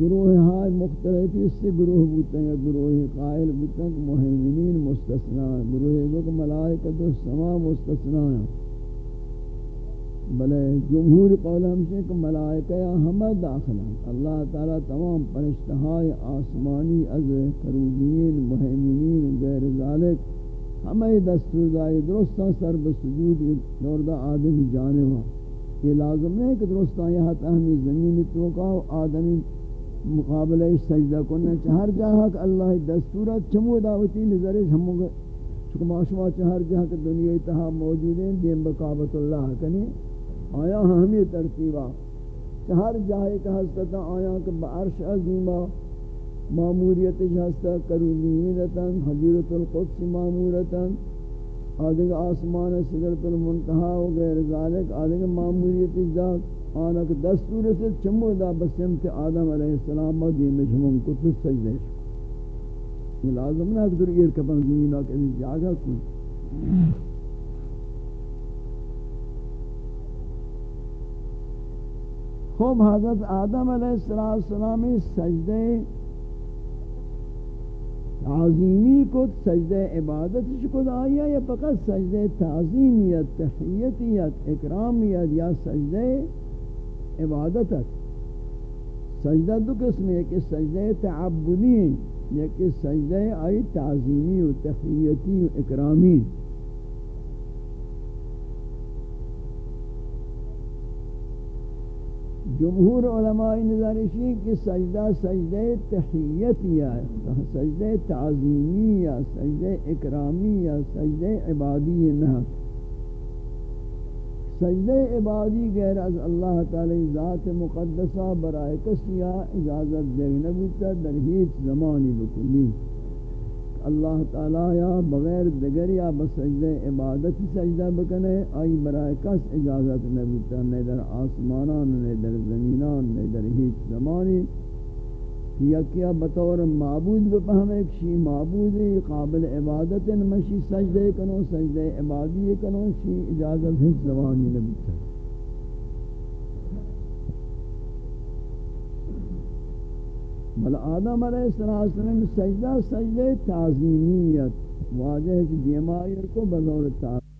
گروہ ہائے مختلف اس سے گروہ بوتے ہیں، گروہ قائل بوتے ہیں مہمنین مستثناء گروہ وقت ملائکت و سما مستثناء بلے جمہور قول ہم سے کہ ملائکہ ہمیں داخل ہیں۔ اللہ تعالیٰ تمام پرشتہائے آسمانی از کروبین مہمنین غیر ذالک ہمیں دستور دائی درستان سر بسجود دوردہ آدمی جانے ہوا۔ یہ لازم نہیں کہ درستان یہاں تہمی زمین توقع آدمی مقابلہ سجدہ کرنا چہر جہاں کہ اللہ دستورات چمو دعوتی نظرش ہم چکہ معاشمہ چہر جہاں کہ دنیا اتحا موجود ہیں دیم بقابت اللہ کنی۔ آیا ہمیں ترتیبہ چہر جہاں کہ حضرتا آیا کہ بعرش عظیمہ معموریت جہستا کرونیتاً حجیرت القدس معمورتاً آدھگ آسمان صدرت المنتحہ و غیر ذالک آدھگ معمولیت جہاں آنک دستور سے چمو دا بسمت آدم علیہ السلام با دیم جمعن کتن سجدے یہ لازم نہ اکدر ایر کبن زمینہ کے جاگہ کن خوب حضرت آدم علیہ السلام سجدے تعظیمی کو سجدہ عبادت شکل آیا یا فقط سجدہ تعظیمیت تحییتیت اکرامیت یا سجدہ عبادت سجدہ دو قسم ہے کہ سجدہ تعبدی یا کہ سجدہ آئی تعظیمی و تحییتی و اکرامی۔ جمہور علماء نظرشی کہ سجدہ سجدہ تحییتی ہے سجدہ تعظیمی یا سجدہ اکرامی یا سجدہ عبادی نہ سجدہ عبادی غیر از اللہ تعالی ذات مقدسہ برائے کسیا اجازت دے نبیتا در ہیچ زمانی بکلی. اللہ تعالی یا بغیر دگر یا بسجدہ عبادت سجدہ بکنے، آئی برائے کس اجازت نبیتا نہ در آسمانان نہ در زمینان نہ در ہیچ زمانی یا کیا بطور معبود بفہم ایک شی معبود قابل عبادت مشی سجدے کنو، سجدے عبادی کنو، شی اجازت ہیچ زبانی نبی بل آدم علیہ السلام سجدہ سجدہ تعظیمیت واضح دیمائر کو بزور تعظیم